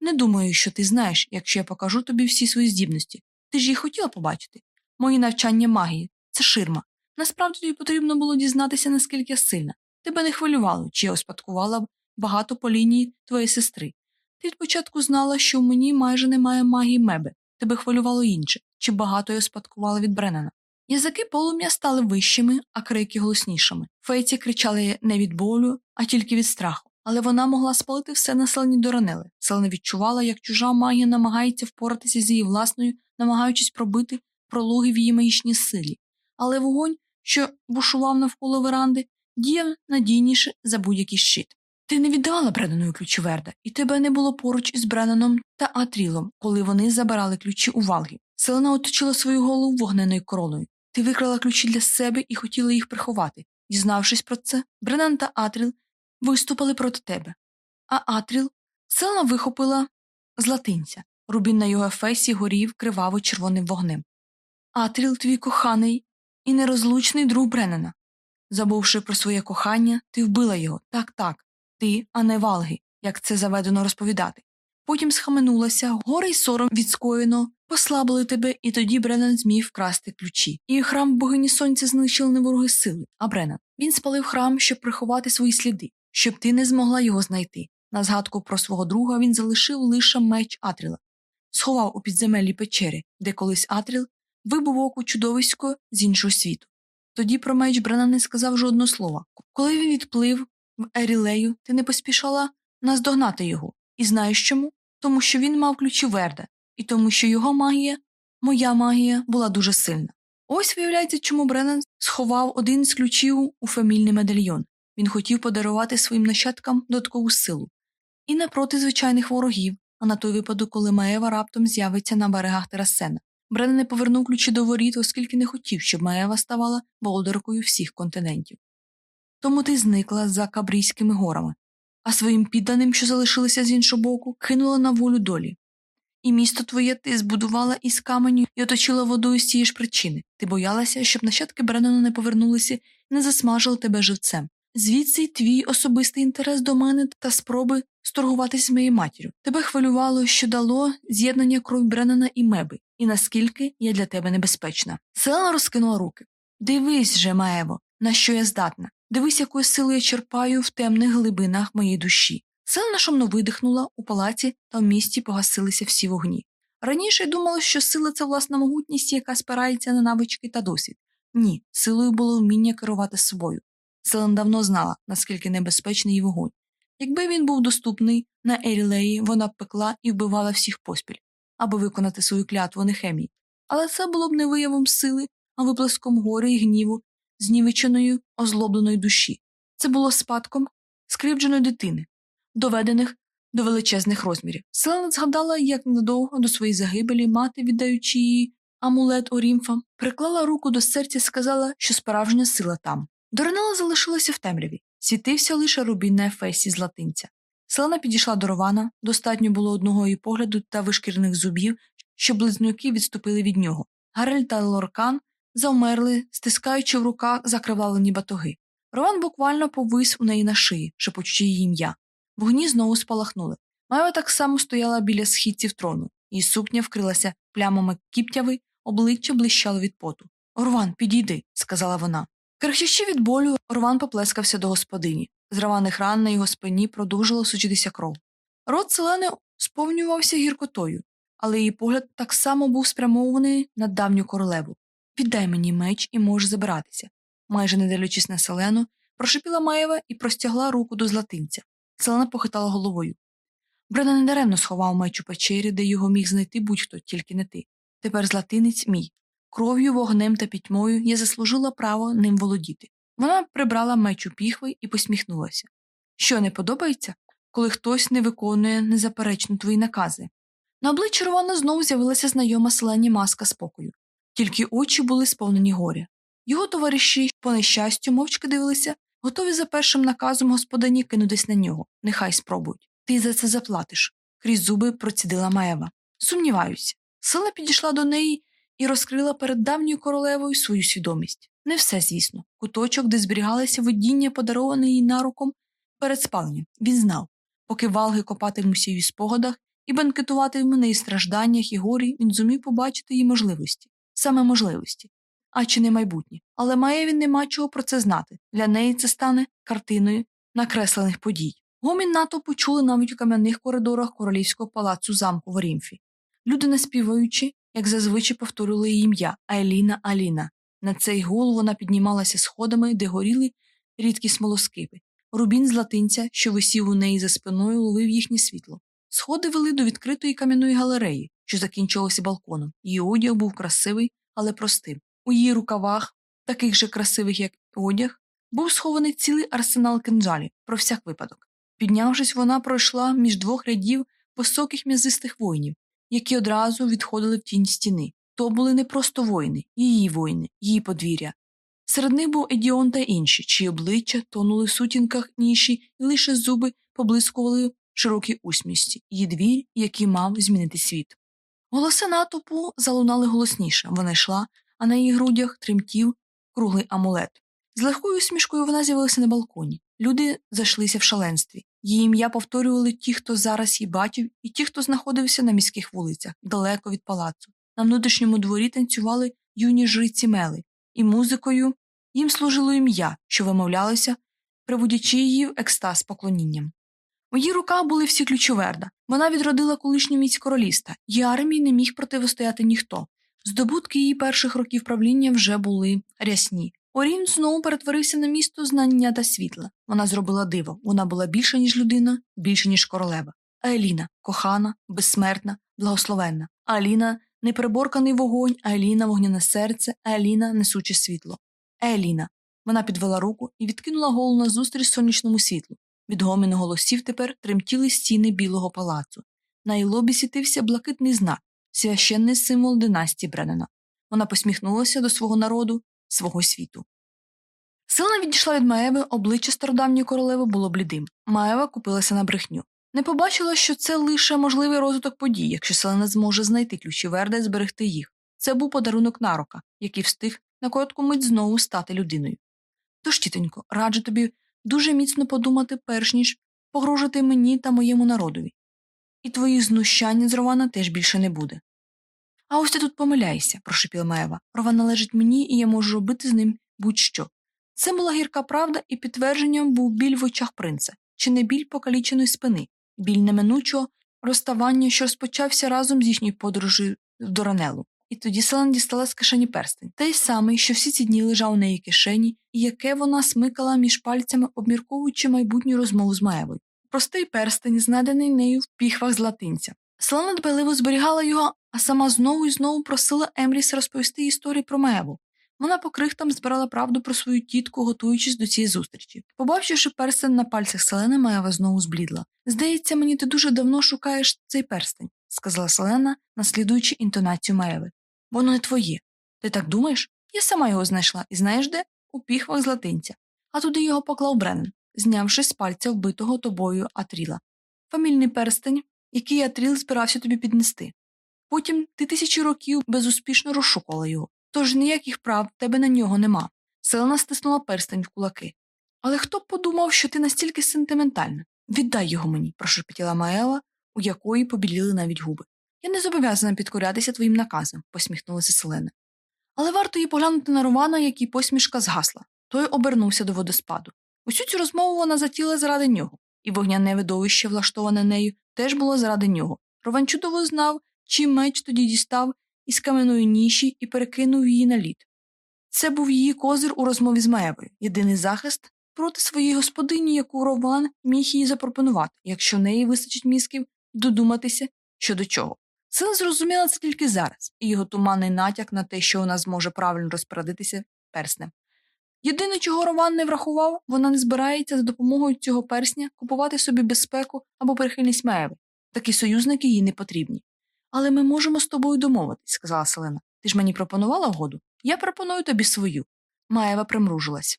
Не думаю, що ти знаєш, якщо я покажу тобі всі свої здібності. Ти ж їх хотіла побачити. Мої навчання магії це ширма. Насправді тобі потрібно було дізнатися, наскільки я сильна. Тебе не хвилювало, чи я успадкувала багато по лінії твоєї сестри. Ти від початку знала, що в мені майже немає магії меби. Тебе хвилювало інше, чи багато я успадкувала від Бреннана. Язики полум'я стали вищими, а крики голоснішими. Фейці кричали не від болю, а тільки від страху. Але вона могла спалити все населення Доронели. Селена відчувала, як чужа магія намагається впоратися з її власною, намагаючись пробити прологи в її магічній силі. Але вогонь, що бушував навколо веранди, діяв надійніше за будь-який щит. Ти не віддавала Бреннану ключі Верда, і тебе не було поруч із Бреннаном та Атрілом, коли вони забирали ключі у Валгі. Селена оточила свою голову вогненою короною. Ти викрала ключі для себе і хотіла їх приховати. Дізнавшись про це, Бренан та Атріл виступили проти тебе. А Атріл Селена вихопила з латинця. Рубін на його ефесі горів криваво червоним вогнем. Атріл, твій коханий і нерозлучний друг Бреннана. Забувши про своє кохання, ти вбила його. Так, так, ти, а не Валги, як це заведено розповідати. Потім схаменулася, горе й сором від скоєно, послабили тебе, і тоді Бреннан зміг вкрасти ключі. І храм богині сонця знищили не вороги сили, а Бреннан. Він спалив храм, щоб приховати свої сліди, щоб ти не змогла його знайти. На згадку про свого друга він залишив лише меч Атріла, сховав у підземеллі печери, де колись Атріл вибув оку чудовисько з іншого світу. Тоді про меч Бреннан не сказав жодного слова. Коли він відплив в Ерілею, ти не поспішала наздогнати його. І знаєш чому? Тому що він мав ключі Верда, і тому, що його магія, моя магія, була дуже сильна. Ось виявляється, чому Бреннан сховав один з ключів у фамільний медальйон. Він хотів подарувати своїм нащадкам додаткову силу. І не проти звичайних ворогів, а на той випадок, коли Маева раптом з'явиться на берегах Терасена. Бреннан не повернув ключі до воріт, оскільки не хотів, щоб Маева ставала володаркою всіх континентів. Тому ти зникла за Кабрійськими горами, а своїм підданим, що залишилися з іншого боку, кинула на волю долі. І місто твоє ти збудувала із каменю і оточила водою з цієї ж причини. Ти боялася, щоб нащадки Бреннана не повернулися і не засмажили тебе живцем. Звідси й твій особистий інтерес до мене та спроби сторгуватись з моєю матір'ю. Тебе хвилювало, що дало з'єднання кров Бреннана і меби, і наскільки я для тебе небезпечна. Селена розкинула руки. Дивись же, Маево, на що я здатна. Дивись, якою силою я черпаю в темних глибинах моєї душі. Селена шумно видихнула, у палаці та в місті погасилися всі вогні. Раніше думала, що сила це власна могутність, яка спирається на навички та досвід. Ні, силою було вміння керувати собою. Селен давно знала, наскільки небезпечний вогонь. Якби він був доступний на Ерілеї, вона пекла і вбивала всіх поспіль, аби виконати свою клятву Нехемії. Але це було б не виявом сили, а виплеском горя і гніву, знівеченої, озлобленої душі. Це було спадком скривдженої дитини, доведених до величезних розмірів. Селена згадала, як недовго до своєї загибелі мати, віддаючи її амулет Орімфа, приклала руку до серця і сказала, що справжня сила там. Доринала залишилася в темряві, світився лише рубін на ефесі з латинця. Селена підійшла до Рована, достатньо було одного її погляду та вишкірних зубів, щоб близнюки відступили від нього. Гарель та Лоркан завмерли, стискаючи в руках закривавлені батоги. Рован буквально повис у неї на шиї, шепочучи її ім'я. Вогні знову спалахнули. Майва так само стояла біля східців трону, її сукня вкрилася плямами кіптяви, обличчя блищало від поту. Орван, підійди, сказала вона. Крихчачи від болю, Орван поплескався до господині. З рваних ран на його спині продовжила сучитися кров. Рот селени сповнювався гіркотою, але її погляд так само був спрямований на давню королеву. Віддай мені меч і можеш забиратися. Майже не дивлячись на селену, прошипіла Маєва і простягла руку до златинця. Селена похитала головою. Брена недаремно сховав меч у печері, де його міг знайти будь-хто, тільки не ти. Тепер златинець мій. Кров'ю, вогнем та пітьмою я заслужила право ним володіти. Вона прибрала меч у піхви і посміхнулася. Що не подобається, коли хтось не виконує незаперечно твої накази? На обличчі Рована знову з'явилася знайома селені маска спокою, тільки очі були сповнені горя. Його товариші, по нещастю, мовчки дивилися, готові за першим наказом господині кинутись на нього. Нехай спробують. Ти за це заплатиш. Крізь зуби процідила Маєва. Сумніваюся. Сила підійшла до неї і розкрила перед давньою королевою свою свідомість. Не все, звісно. Куточок, де зберігалося видіння, подароване їй наруком перед спаленням. Він знав, поки валги копатимуться її спогадах і бенкетуватиме на її стражданнях і горі, він зумів побачити її можливості, саме можливості, а чи не майбутнє. Але має він нема чого про це знати. Для неї це стане картиною накреслених подій. Гомін натовпу чули навіть у кам'яних коридорах королівського палацу замку в Орімфі. Люди, наспіваючи, як зазвичай повторили її ім'я Айліна Аліна. На цей гол вона піднімалася сходами, де горіли рідкі смолоскипи. Рубін з латинця, що висів у неї за спиною, ловив їхнє світло. Сходи вели до відкритої кам'яної галереї, що закінчилося балконом. Її одяг був красивий, але простим. У її рукавах, таких же красивих, як одяг, був схований цілий арсенал кинджалів про всяк випадок. Піднявшись, вона пройшла між двох рядів високих м'язистих воїнів, які одразу відходили в тінь стіни. То були не просто воїни, її воїни, її подвір'я. Серед них був Едіон та інші, чиї обличчя тонули в сутінках ніші, і лише зуби поблискували широкій усмішці, її двір, який мав змінити світ. Голоси натовпу залунали голосніше. Вона йшла, а на її грудях тремтів круглий амулет. З легкою усмішкою вона з'явилася на балконі. Люди зайшлися в шаленстві. Її ім'я повторювали ті, хто зараз її бачив, і ті, хто знаходився на міських вулицях, далеко від палацу. На внутрішньому дворі танцювали юні жриці мели, і музикою їм служило ім'я, що вимовлялося, приводячи її в екстаз поклонінням. У її руках були всі ключоверда. Вона відродила колишню міць короліста, її армії не міг противостояти ніхто. Здобутки її перших років правління вже були рясні. Орін знову перетворився на місто знання та світла. Вона зробила диво. Вона була більша, ніж людина, більше, ніж королева. А Еліна кохана, безсмертна, благословенна. А Аліна непереборканий вогонь, а Еліна вогняне серце, а Еліна несуче світло. Еліна. Вона підвела руку і відкинула голову назустріч сонячному світлу. Від гоміну голосів тепер тремтіли стіни білого палацу. На її лобі світився блакитний знак, священний символ династії Бреннена. Вона посміхнулася до свого народу, свого світу. Силна відійшла від Маеви, обличчя стародавньої королеви було блідим. Маева купилася на брехню. Не побачила, що це лише можливий розвиток подій, якщо Селена зможе знайти ключі Верда і зберегти їх. Це був подарунок нарока, який встиг на коротку мить знову стати людиною. Тож, тітонько, раджу тобі дуже міцно подумати, перш ніж погрожувати мені та моєму народові. І твоїх знущань з Рована теж більше не буде. А ось ти тут помиляєшся, прошепіла Маєва. Рован належить мені, і я можу робити з ним будь-що. Це була гірка правда, і підтвердженням був біль в очах принца, чи не біль покаліченої спини, біль неминучого розставання, що розпочався разом з їхньою подорожею до Ранелу. І тоді Селен дістала з кишені перстень, той самий, що всі ці дні лежав у неї кишені, і яке вона смикала між пальцями, обмірковуючи майбутню розмову з Маєвою. Простий перстень, знайдений нею в піхвах з латинця. Селена дбайливо зберігала його, а сама знову і знову просила Емріса розповісти історію про Маєву. Вона по крихтам збирала правду про свою тітку, готуючись до цієї зустрічі. Побачивши перстень на пальцях Селени, Маєва знову зблідла. Здається, мені ти дуже давно шукаєш цей перстень, сказала Селена, наслідуючи інтонацію Маєви. Воно не твоє. Ти так думаєш? Я сама його знайшла, і знаєш де? У піхвах з латинця. А туди його поклав Бреннен, знявши з пальця вбитого тобою Атріла. Фамільний перстень, який Атріл збирався тобі піднести. Потім ти тисячі років безуспішно розшукувала його, тож ніяких прав тебе на нього нема. Селена стиснула перстень в кулаки. Але хто б подумав, що ти настільки сентиментальна? Віддай його мені, прошепотіла Маела, у якої побіліли навіть губи. Я не зобов'язана підкорятися твоїм наказам, посміхнулася Селена. Але варто їй поглянути на Романа, який посмішка згасла. Той обернувся до водоспаду. Усю цю розмову вона затіла заради нього, і вогняне видовище, влаштоване нею, теж було заради нього. Рован чудово знав, чий меч тоді дістав із кам'яної ніші і перекинув її на лід. Це був її козир у розмові з Маєвою, єдиний захист проти своєї господині, яку Рован міг їй запропонувати, якщо неї вистачить мізків додуматися щодо чого. Син зрозуміла це тільки зараз, і його туманний натяк на те, що вона зможе правильно розпорядитися перснем. Єдине, чого Роман не врахував, вона не збирається за допомогою цього персня купувати собі безпеку або прихильність Маєви. Такі союзники їй не потрібні. Але ми можемо з тобою домовитись, сказала Селена. Ти ж мені пропонувала угоду? Я пропоную тобі свою. Маєва примружилась.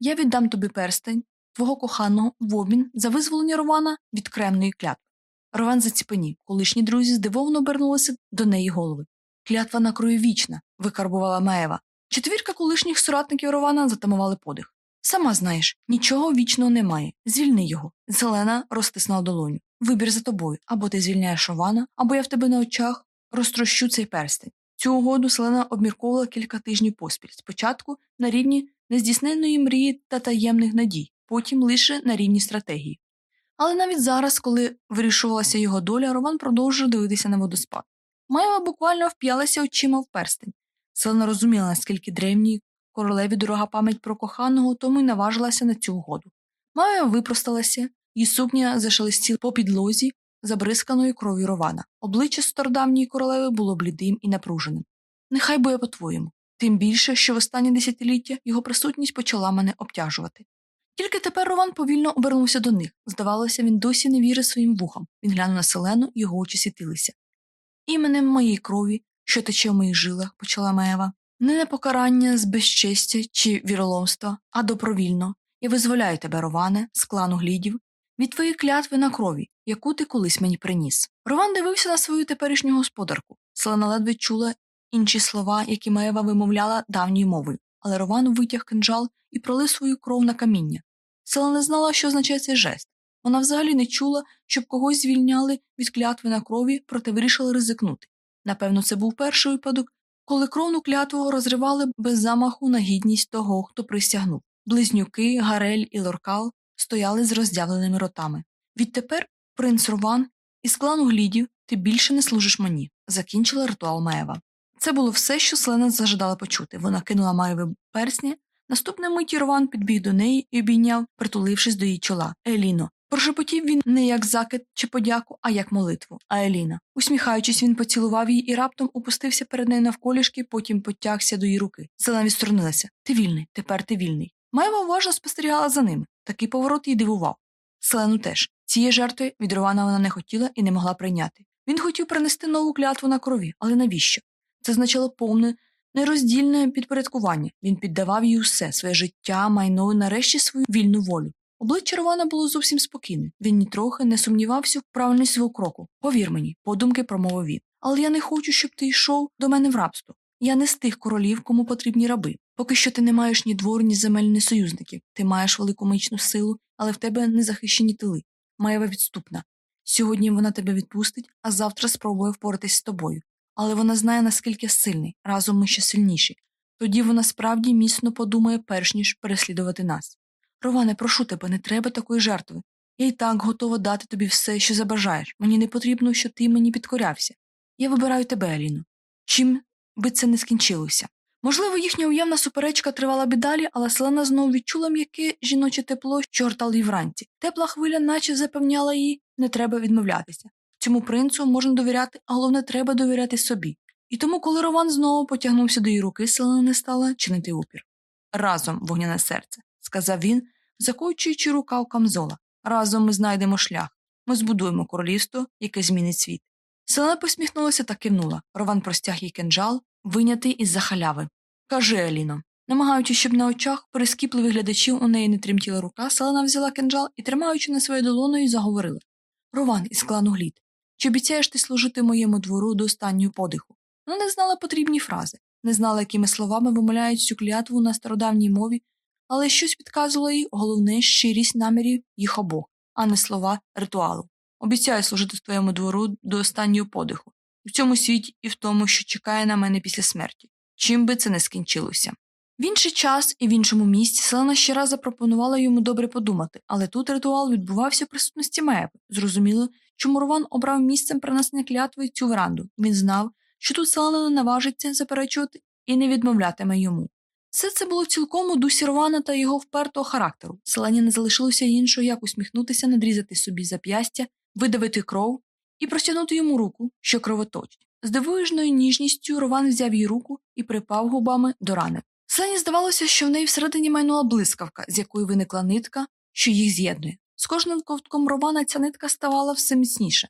Я віддам тобі перстень, твого коханого в обмін за визволення Романа від кремної клятви. Рован заціпенів, колишні друзі здивовано обернулися до неї голови. Клятва на крою вічна, викарбувала Маєва. Четвірка колишніх соратників Рована затамували подих. Сама знаєш, нічого вічного немає. Звільни його. Зелена розтиснула долоню. Вибір за тобою. Або ти звільняєш Рована, або я в тебе на очах розтрощу цей перстень. Цю угоду Селена обмірковувала кілька тижнів поспіль. Спочатку на рівні нездійсненної мрії та таємних надій, потім лише на рівні стратегії. Але навіть зараз, коли вирішувалася його доля, Роман продовжував дивитися на водоспад. Майва буквально вп'ялася очима в перстень. Селена розуміла, наскільки древній королеві дорога пам'ять про коханого, тому й наважилася на цю угоду. Майва випросталася, її сукня зашелестіла по підлозі, забризканою кров'ю Рована. Обличчя стародавньої королеви було блідим і напруженим. Нехай буде по-твоєму, тим більше, що в останні десятиліття його присутність почала мене обтяжувати. Тільки тепер Рован повільно обернувся до них. Здавалося, він досі не вірив своїм вухам. Він глянув на селену, його очі світилися. Іменем моєї крові, що тече в моїх жилах, почала Маєва. Не на покарання з безчестя чи віроломства, а добровільно. Я визволяю тебе, Роване, з клану глідів, від твоєї клятви на крові, яку ти колись мені приніс. Рован дивився на свою теперішню господарку. Селена ледве чула інші слова, які Маєва вимовляла давньою мовою, але Рован витяг кинджал і пролив свою кров на каміння. Села не знала, що означає цей жест. Вона взагалі не чула, щоб когось звільняли від клятви на крові, проте вирішила ризикнути. Напевно, це був перший випадок, коли кровну клятву розривали без замаху на гідність того, хто присягнув. Близнюки, Гарель і Лоркал стояли з роздявленими ротами. Відтепер, принц Рован із клану глідів ти більше не служиш мені, закінчила ритуал Маева. Це було все, що Селена зажадала почути. Вона кинула Маєві персні. Наступна миті Рован підбіг до неї і обійняв, притулившись до її чола. Еліно. Прошепотів він не як закид чи подяку, а як молитву. А Еліна. Усміхаючись, він поцілував її і раптом опустився перед нею навколішки, потім потягся до її руки. Селена відсторонилася. Ти вільний, тепер ти вільний. Маєва уважно спостерігала за ними. Такий поворот її дивував. Селену теж. Цієї жертви від Рована вона не хотіла і не могла прийняти. Він хотів принести нову клятву на крові, але навіщо? Це означало повне, нероздільне підпорядкування. Він піддавав їй усе своє життя, майно і нарешті свою вільну волю. Обличчя Рована було зовсім спокійне. Він нітрохи не сумнівався в правильності свого кроку. Повір мені, подумки промовив він. Але я не хочу, щоб ти йшов до мене в рабство. Я не з тих королів, кому потрібні раби. Поки що ти не маєш ні двору, ні земель, ні союзників. Ти маєш велику мічну силу, але в тебе незахищені тили. Маєва відступна. Сьогодні вона тебе відпустить, а завтра спробує впоратись з тобою. Але вона знає, наскільки сильний, разом ми ще сильніші. Тоді вона справді міцно подумає, перш ніж переслідувати нас. Роване, прошу тебе, не треба такої жертви. Я й так готова дати тобі все, що забажаєш. Мені не потрібно, щоб ти мені підкорявся. Я вибираю тебе, Аліно. Чим би це не скінчилося? Можливо, їхня уявна суперечка тривала б далі, але Селена знову відчула м'яке жіноче тепло, що гортало її вранці. Тепла хвиля, наче запевняла її, не треба відмовлятися. Цьому принцу можна довіряти, а головне, треба довіряти собі. І тому, коли Рован знову потягнувся до її руки, Селена не стала чинити опір. Разом, вогняне серце, сказав він, закочуючи рукав камзола. Разом ми знайдемо шлях. Ми збудуємо королівство, яке змінить світ. Селена посміхнулася та кивнула. Рован простяг їй кинджал, винятий із за халяви. Кажи, Еліно. Намагаючись, щоб на очах прискіпливих глядачів у неї не тремтіла рука, Селена взяла кинджал і, тримаючи на своєю долоною, заговорила Рован із клану Глід, чи обіцяєш ти служити моєму двору до останнього подиху? Вона не знала потрібні фрази, не знала, якими словами вимовляють цю клятву на стародавній мові, але щось підказувало їй головне щирість намірів їх обох, а не слова ритуалу. Обіцяю служити твоєму двору до останнього подиху, в цьому світі і в тому, що чекає на мене після смерті, чим би це не скінчилося. В інший час і в іншому місці Селена ще раз запропонувала йому добре подумати, але тут ритуал відбувався в присутності Меби. Зрозуміло, чому Рован обрав місцем принесення клятви цю веранду. Він знав, що тут Селена не наважиться заперечувати і не відмовлятиме йому. Все це було цілком у дусі Рована та його впертого характеру. Селені не залишилося іншого, як усміхнутися, надрізати собі зап'ястя, видавити кров і простягнути йому руку, що кровоточить. З дивовижною ніжністю Рован взяв її руку і припав губами до рани. Селені здавалося, що в неї всередині майнула блискавка, з якої виникла нитка, що їх з'єднує. З кожним ковтком Рована ця нитка ставала все міцніше.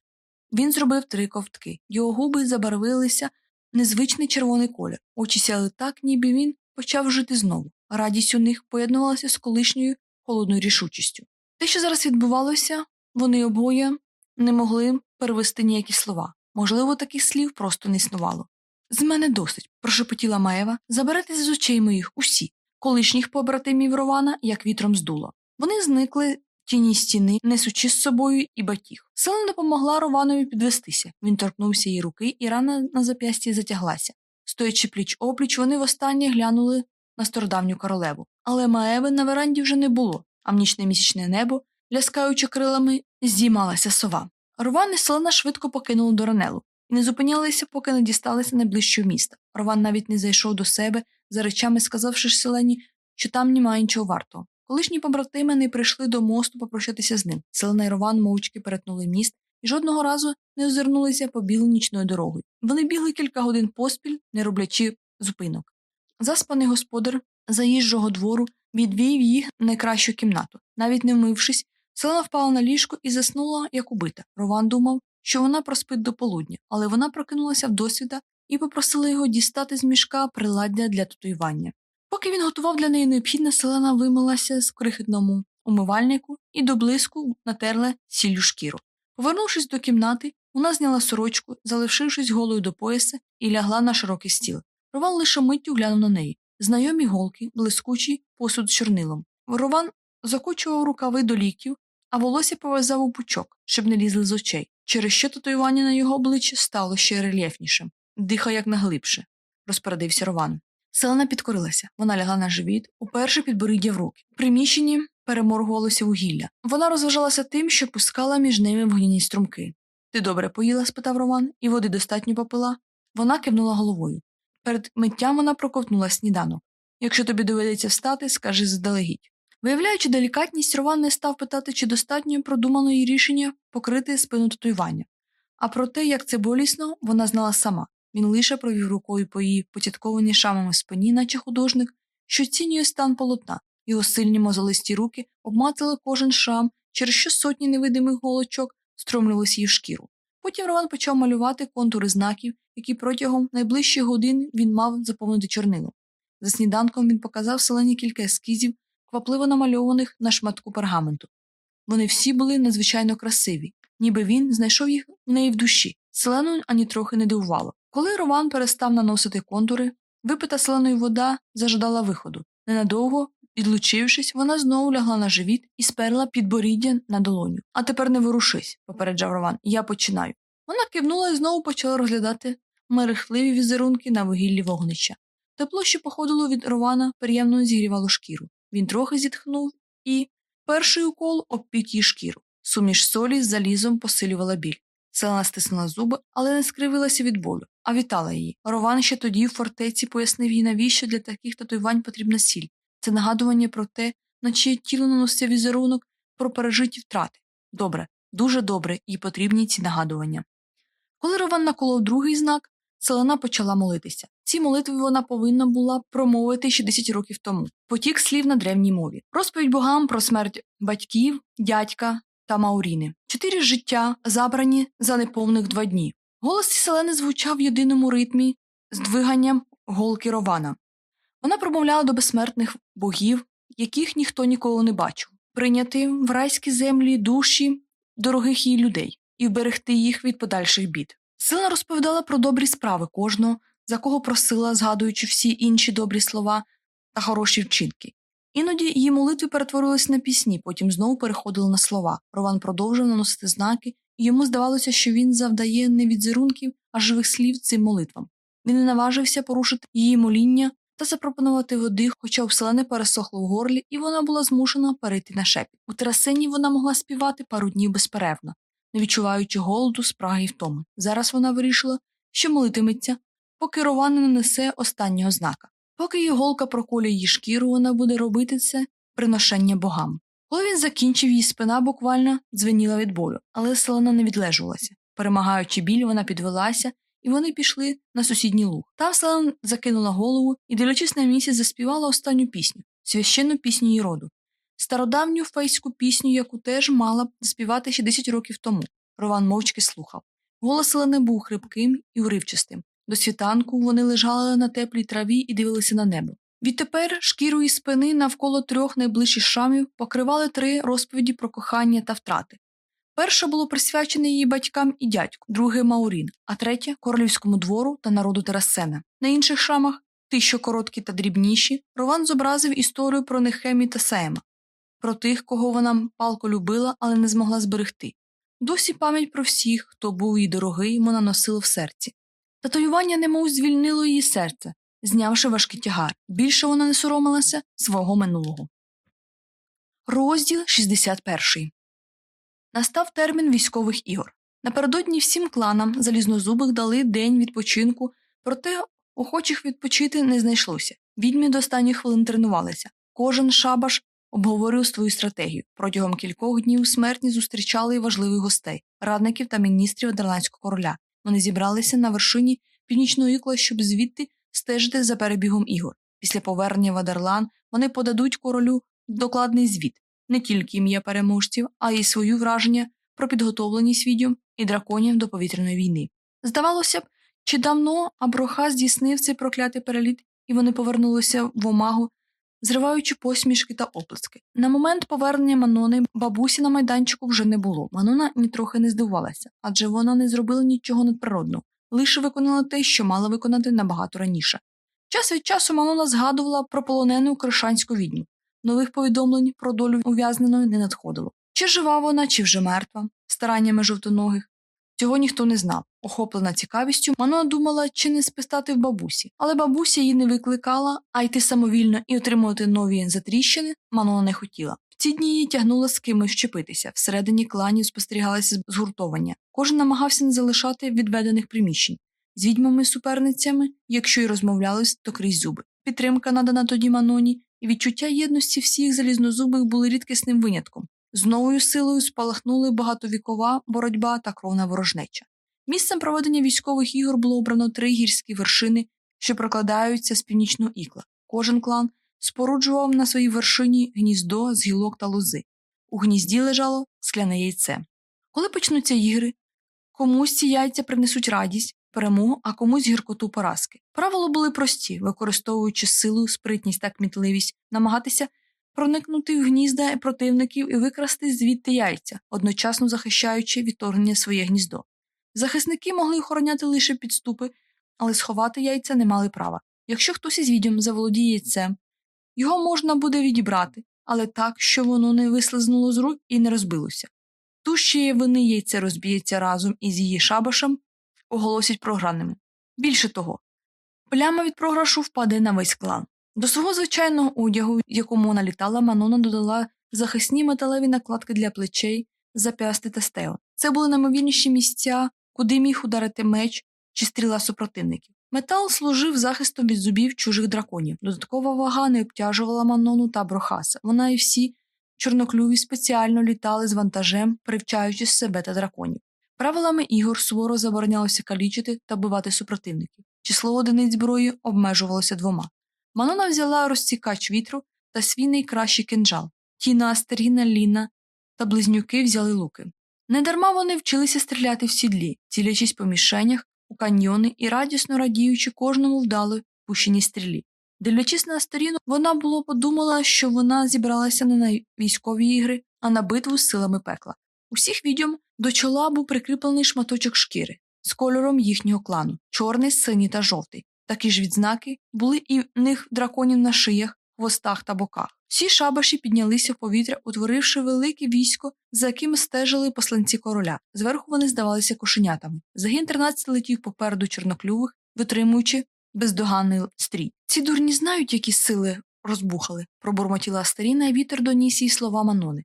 Він зробив три ковтки. Його губи забарвилися незвичний червоний колір, очі сяли так, ніби він почав жити знову. Радість у них поєднувалася з колишньою холодною рішучістю. Те, що зараз відбувалося, вони обоє не могли перевести ніякі слова. Можливо, таких слів просто не існувало. З мене досить, прошепотіла Маєва, заберете з очей моїх усі, колишніх побратимів Рована, як вітром здуло. Вони зникли тіні стіни, несучи з собою і батіг. Селена допомогла Рованові підвестися. Він торкнувся її руки, і рана на зап'ясті затяглася. Стоячи пліч опліч, вони востаннє глянули на стародавню королеву. Але Маеви на веранді вже не було, а в нічне місячне небо, ляскаючи крилами, здіймалася сова. Рован і Селена швидко покинули Доранелу і не зупинялися, поки не дісталися найближчого міста. Рован навіть не зайшов до себе, за речами сказавши Селені, що там немає нічого вартого. Колишні побратими не прийшли до мосту попрощатися з ним. Селена і Рован мовчки перетнули міст жодного разу не озирнулися по білу нічною дорогою. Вони бігли кілька годин поспіль, не роблячи зупинок. Заспаний господар заїжджого двору відвів їх в найкращу кімнату. Навіть не вмившись, Селена впала на ліжко і заснула, як убита. Рован думав, що вона проспить до полудня, але вона прокинулася в досвіда і попросила його дістати з мішка приладдя для татуювання. Поки він готував для неї необхідне, селена вимилася з крихітному умивальнику і до блиску натерла сіллю шкіру. Повернувшись до кімнати, вона зняла сорочку, залишившись голою до пояса, і лягла на широкий стіл. Рован лише миттю глянув на неї. Знайомі голки, блискучий посуд з чорнилом. Рован закочував рукави до ліктів, а волосся пов'язав у пучок, щоб не лізли з очей, через що татуювання на його обличчі стало ще рельєфнішим. Дихай як наглибше, розпорядився Рован. Селена підкорилася. Вона лягла на живіт, уперше підборіддя в руки. В приміщенні переморгувалося вугілля. Вона розважалася тим, що пускала між ними вогняні струмки. Ти добре поїла? спитав Роман, і води достатньо попила. Вона кивнула головою. Перед миттям вона проковтнула сніданок. Якщо тобі доведеться встати, скажи заздалегідь. Виявляючи делікатність, Рован не став питати, чи достатньо продумано її рішення покрити спину татуювання. А про те, як це болісно, вона знала сама. Він лише провів рукою по її поцяткованій шамами спині, наче художник, що оцінює стан полотна. Його сильні мозолисті руки обмацали кожен шрам, через що сотні невидимих голочок стромлювалися її в шкіру. Потім Роман почав малювати контури знаків, які протягом найближчих годин він мав заповнити чорнилом. За сніданком він показав селені кілька ескізів, квапливо намальованих на шматку пергаменту. Вони всі були надзвичайно красиві, ніби він знайшов їх в неї в душі. Селену ані трохи не дивувало. Коли Роман перестав наносити контури, випита селеною вода зажадала виходу. Ненадовго, відлучившись, вона знову лягла на живіт і сперла підборіддя на долоню. А тепер не ворушись, попереджав Роман. Я починаю. Вона кивнула і знову почала розглядати мерехтливі візерунки на вугіллі вогнища. Тепло, що походило від Рована, приємно зігрівало шкіру. Він трохи зітхнув і перший укол обпік її шкіру. Суміш солі з залізом посилювала біль. Селена стиснула зуби, але не скривилася від болю, а вітала її. Рован ще тоді в фортеці пояснив їй, навіщо для таких татуювань потрібна сіль. Це нагадування про те, на чиє тіло наноситься візерунок про пережиті втрати. Добре, дуже добре і потрібні ці нагадування. Коли Рован наколов другий знак, Селена почала молитися. Ці молитви вона повинна була промовити ще 10 років тому. Потік слів на древній мові. Розповідь богам про смерть батьків, дядька та Мауріни. Чотири життя забрані за неповних два дні. Голос Селени звучав в єдиному ритмі з двиганням голки Рована. Вона промовляла до безсмертних богів, яких ніхто ніколи не бачив, прийняти в райські землі душі дорогих їй людей і вберегти їх від подальших бід. Сила розповідала про добрі справи кожного, за кого просила, згадуючи всі інші добрі слова та хороші вчинки. Іноді її молитви перетворились на пісні, потім знову переходили на слова. Рован продовжив наносити знаки, і йому здавалося, що він завдає не відзерунків, а живих слів цим молитвам. Він не наважився порушити її моління та запропонувати води, хоча вселене пересохло в горлі, і вона була змушена перейти на шепіт. У терасині вона могла співати пару днів безперервно, не відчуваючи голоду, спраги й втоми. Зараз вона вирішила, що молитиметься, поки Рован не нанесе останнього знака. Поки її голка проколює її шкіру, вона буде робити це приношення богам. Коли він закінчив, її спина буквально дзвеніла від болю, але селена не відлежувалася. Перемагаючи біль, вона підвелася, і вони пішли на сусідній луг. Там селена закинула голову і, дивлячись на місяць, заспівала останню пісню священну пісню її роду. Стародавню фейську пісню, яку теж мала співати ще 10 років тому. Рован мовчки слухав. Голос селени був хрипким і уривчастим. До світанку вони лежали на теплій траві і дивилися на небо. Відтепер шкіру і спини навколо трьох найближчих шрамів покривали три розповіді про кохання та втрати. Перше було присвячене її батькам і дядьку, друге Маурін, а третє королівському двору та народу Терасена. На інших шрамах, ті, що короткі та дрібніші, Рован зобразив історію про Нехемі та Сеема, про тих, кого вона палко любила, але не змогла зберегти. Досі пам'ять про всіх, хто був їй дорогий, вона носила в серці. Татуювання немов звільнило її серце, знявши важкий тягар. Більше вона не соромилася свого минулого. Розділ 61 Настав термін військових ігор. Напередодні всім кланам залізнозубих дали день відпочинку, проте охочих відпочити не знайшлося. Відьми до останніх хвилин тренувалися. Кожен шабаш обговорював свою стратегію. Протягом кількох днів смертні зустрічали важливих гостей, радників та міністрів Адерландського короля. Вони зібралися на вершині північного ікла, щоб звідти стежити за перебігом ігор. Після повернення в Адерлан вони подадуть королю докладний звіт, не тільки ім'я переможців, а й свою враження про підготовленість відьом і драконів до повітряної війни. Здавалося б, чи давно Аброха здійснив цей проклятий переліт, і вони повернулися в омагу, зриваючи посмішки та оплески. На момент повернення Манони бабусі на майданчику вже не було. Манона нітрохи не здивувалася, адже вона не зробила нічого надприродного, лише виконала те, що мала виконати набагато раніше. Час від часу Манона згадувала про полонену кришанську відьму. Нових повідомлень про долю ув'язненої не надходило. Чи жива вона, чи вже мертва, стараннями жовтоногих. Цього ніхто не знав. Охоплена цікавістю, Манона думала, чи не спистати в бабусі, але бабуся її не викликала, а йти самовільно і отримувати нові затріщини Манона не хотіла. В ці дні її тягнуло з кимось щепитися. Всередині кланів спостерігалися згуртовання. Кожен намагався не залишати відведених приміщень. З відьмами-суперницями, якщо й розмовлялись, то крізь зуби. Підтримка, надана тоді Маноні, і відчуття єдності всіх залізнозубих були рідкісним винятком. З новою силою спалахнули багатовікова боротьба та кровна ворожнеча. Місцем проведення військових ігор було обрано три гірські вершини, що прокладаються з північного ікла. Кожен клан споруджував на своїй вершині гніздо з гілок та лози. У гнізді лежало скляне яйце. Коли почнуться ігри, комусь ці яйця принесуть радість, перемогу, а комусь гіркоту поразки. Правила були прості, використовуючи силу, спритність та кмітливість, намагатися проникнути в гнізда противників і викрасти звідти яйця, одночасно захищаючи відторгнення своє гніздо. Захисники могли охороняти лише підступи, але сховати яйця не мали права. Якщо хтось із відьом заволодіє яйцем, його можна буде відібрати, але так, що воно не вислизнуло з рук і не розбилося. Ту ще вини яйце розб'ється разом із її шабашем, оголосять програними. Більше того, пляма від програшу впаде на весь клан. До свого звичайного одягу, якому вона літала, Манона додала захисні металеві накладки для плечей, зап'ясти та стеон. Це були наймовірніші місця, куди міг ударити меч чи стріла супротивників. Метал служив захистом від зубів чужих драконів. Додаткова вага не обтяжувала Манону та Брохаса. Вона і всі чорноклюві спеціально літали з вантажем, привчаючи себе та драконів. Правилами ігор суворо заборонялося калічити та бивати супротивників. Число одиниць зброї обмежувалося двома. Манона взяла розцікач вітру та свій найкращий кинджал. Тіна, Астеріна, Ліна та близнюки взяли луки. Недарма вони вчилися стріляти в сідлі, цілячись по мішенях, у каньйони і радісно радіючи кожному вдало пущеній стрілі. Дивлячись на Астеріну, вона було подумала, що вона зібралася не на військові ігри, а на битву з силами пекла. Усіх відьом до чола був прикріплений шматочок шкіри з кольором їхнього клану чорний, синій та жовтий. Такі ж відзнаки були і в них драконів на шиях, хвостах та боках. Всі шабаші піднялися в повітря, утворивши велике військо, за яким стежили посланці короля. Зверху вони здавалися кошенятами. Загін 13 летів попереду чорноклювих, витримуючи бездоганний стрій. Ці дурні знають, які сили розбухали, пробурмотіла старіна, вітер доніс їй слова Манони.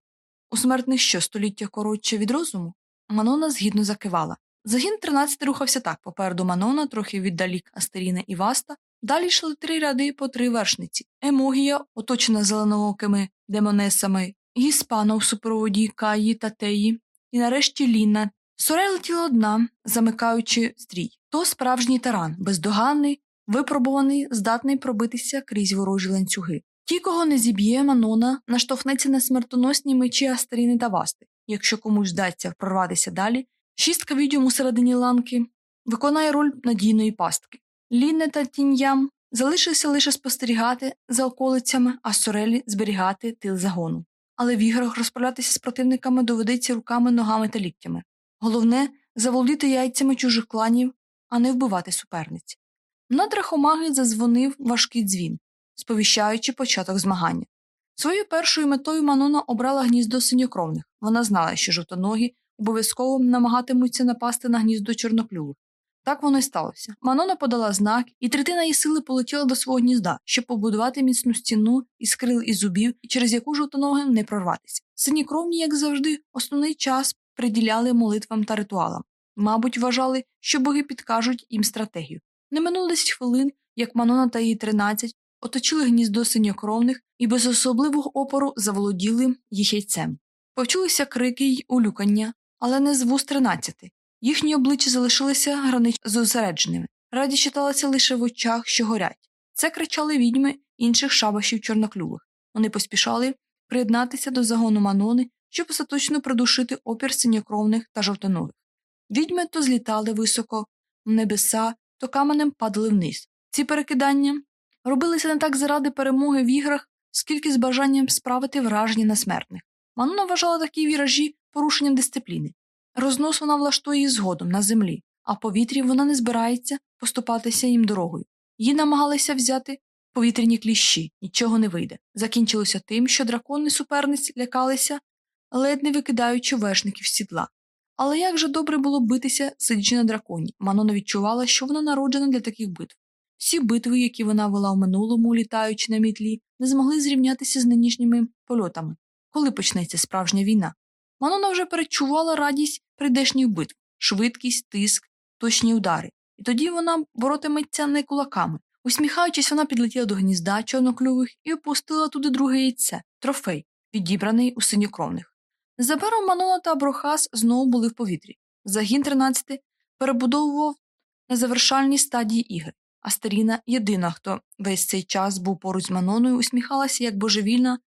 У смертних що століття коротше від розуму? Манона згідно закивала. Загін 13 рухався так попереду Манона, трохи віддалік Астеріна і Васта. Далі йшли три ряди по три вершниці. Емогія, оточена зеленоокими демонесами, Гіспана у супроводі Каї та Теї, і нарешті Ліна. Сорей летіла одна, замикаючи стрій. То справжній таран, бездоганний, випробуваний, здатний пробитися крізь ворожі ланцюги. Ті, кого не зіб'є Манона, наштовхнеться на смертоносні мечі Астеріни та Васти. Якщо комусь вдасться прорватися далі, шістка відьом у середині ланки виконає роль надійної пастки. Лінне та тіньям залишилися лише спостерігати за околицями, а Сорелі зберігати тил загону. Але в іграх розправлятися з противниками доведеться руками, ногами та ліктями. Головне заволодіти яйцями чужих кланів, а не вбивати суперниць. Над рахомаги задзвонив важкий дзвін, сповіщаючи початок змагання. Своєю першою метою Манона обрала гніздо синьокровних. Вона знала, що жовтоногі обов'язково намагатимуться напасти на гніздо чорноклювих. Так воно й сталося. Манона подала знак, і третина її сили полетіла до свого гнізда, щоб побудувати міцну стіну із крил і зубів, через яку жовтоногим не прорватися. Сині кровні, як завжди, основний час приділяли молитвам та ритуалам. Мабуть, вважали, що боги підкажуть їм стратегію. Не минуло 10 хвилин, як Манона та її 13 оточили гніздо синьокровних і без особливого опору заволоділи їх яйцем. Почулися крики й улюкання, але не з вуз 13. Їхні обличчя залишилися гранично зосередженими. Радість читалася лише в очах, що горять. Це кричали відьми інших шабашів чорноклювих. Вони поспішали приєднатися до загону Манони, щоб остаточно придушити опір синьокровних та жовтоногих. Відьми то злітали високо в небеса, то каменем падали вниз. Ці перекидання робилися не так заради перемоги в іграх, скільки з бажанням справити враження на смертних. Манона вважала такі віражі порушенням дисципліни. Рознос вона влаштує її згодом на землі, а в повітрі вона не збирається поступатися їм дорогою. Її намагалися взяти повітряні кліщі, нічого не вийде. Закінчилося тим, що дракони суперниць лякалися ледь не викидаючи вершників сідла. Але як же добре було битися, сидячи на драконі, Манона відчувала, що вона народжена для таких битв. Всі битви, які вона вела в минулому, літаючи на мітлі, не змогли зрівнятися з нинішніми польотами. Коли почнеться справжня війна? Манона вже перечувала радість прийдешніх битв, швидкість, тиск, точні удари. І тоді вона боротиметься не кулаками. Усміхаючись, вона підлетіла до гнізда чорноклювих і опустила туди друге яйце трофей, відібраний у синьокровних. Незабаром Манона та Брохас знову були в повітрі. Загін 13 перебудовував на завершальній стадії ігри, а старіна, єдина, хто весь цей час був поруч з Маноною, усміхалася як божевільна,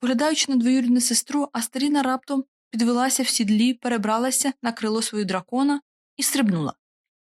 поглядаючи на двоюрідну сестру, а старіна раптом підвелася в сідлі, перебралася на крило свою дракона і стрибнула.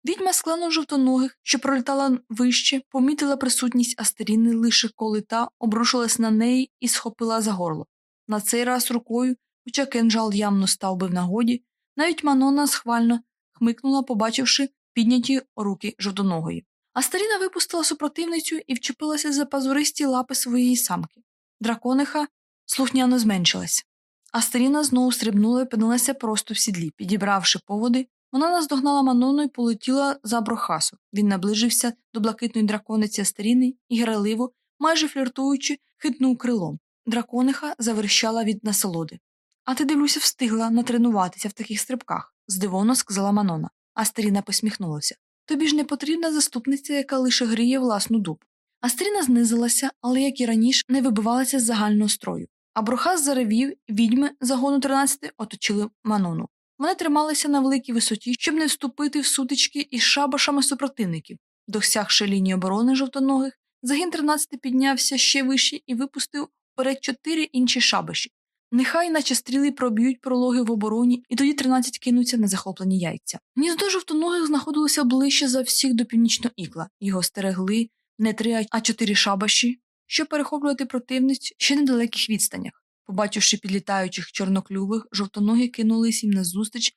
Відьма склено жовтоногих, що пролітала вище, помітила присутність Астеріни лише коли та обрушилась на неї і схопила за горло. На цей раз рукою, хоча кинжал явно став би в нагоді, навіть Манона схвально хмикнула, побачивши підняті руки жовтоногої. Астеріна випустила супротивницю і вчепилася за пазуристі лапи своєї самки. Дракониха слухняно зменшилась. Астеріна знову стрибнула і опинилася просто в сідлі. Підібравши поводи, вона наздогнала Манону і полетіла за Брохасу. Він наближився до блакитної дракониці Астеріни і граливо, майже фліртуючи, хитнув крилом. Дракониха заверщала від насолоди. А ти, дивлюся, встигла натренуватися в таких стрибках, здивовано сказала Манона. Астеріна посміхнулася. Тобі ж не потрібна заступниця, яка лише гріє власну дуб. Астеріна знизилася, але, як і раніше, не вибивалася з загального строю. А Брохас заревів, відьми загону 13 оточили Манону. Вони трималися на великій висоті, щоб не вступити в сутички із шабашами супротивників. Досягши лінії оборони жовтоногих, загін 13 піднявся ще вище і випустив вперед чотири інші шабаші. Нехай наче стріли проб'ють прологи в обороні, і тоді 13 кинуться на захоплені яйця. Гніздо жовтоногих знаходилося ближче за всіх до північного ікла. Його стерегли не три, а чотири шабаші, щоб перехоплювати противниць ще недалеких відстанях. Побачивши підлітаючих чорноклювих, жовтоногі кинулись їм назустріч,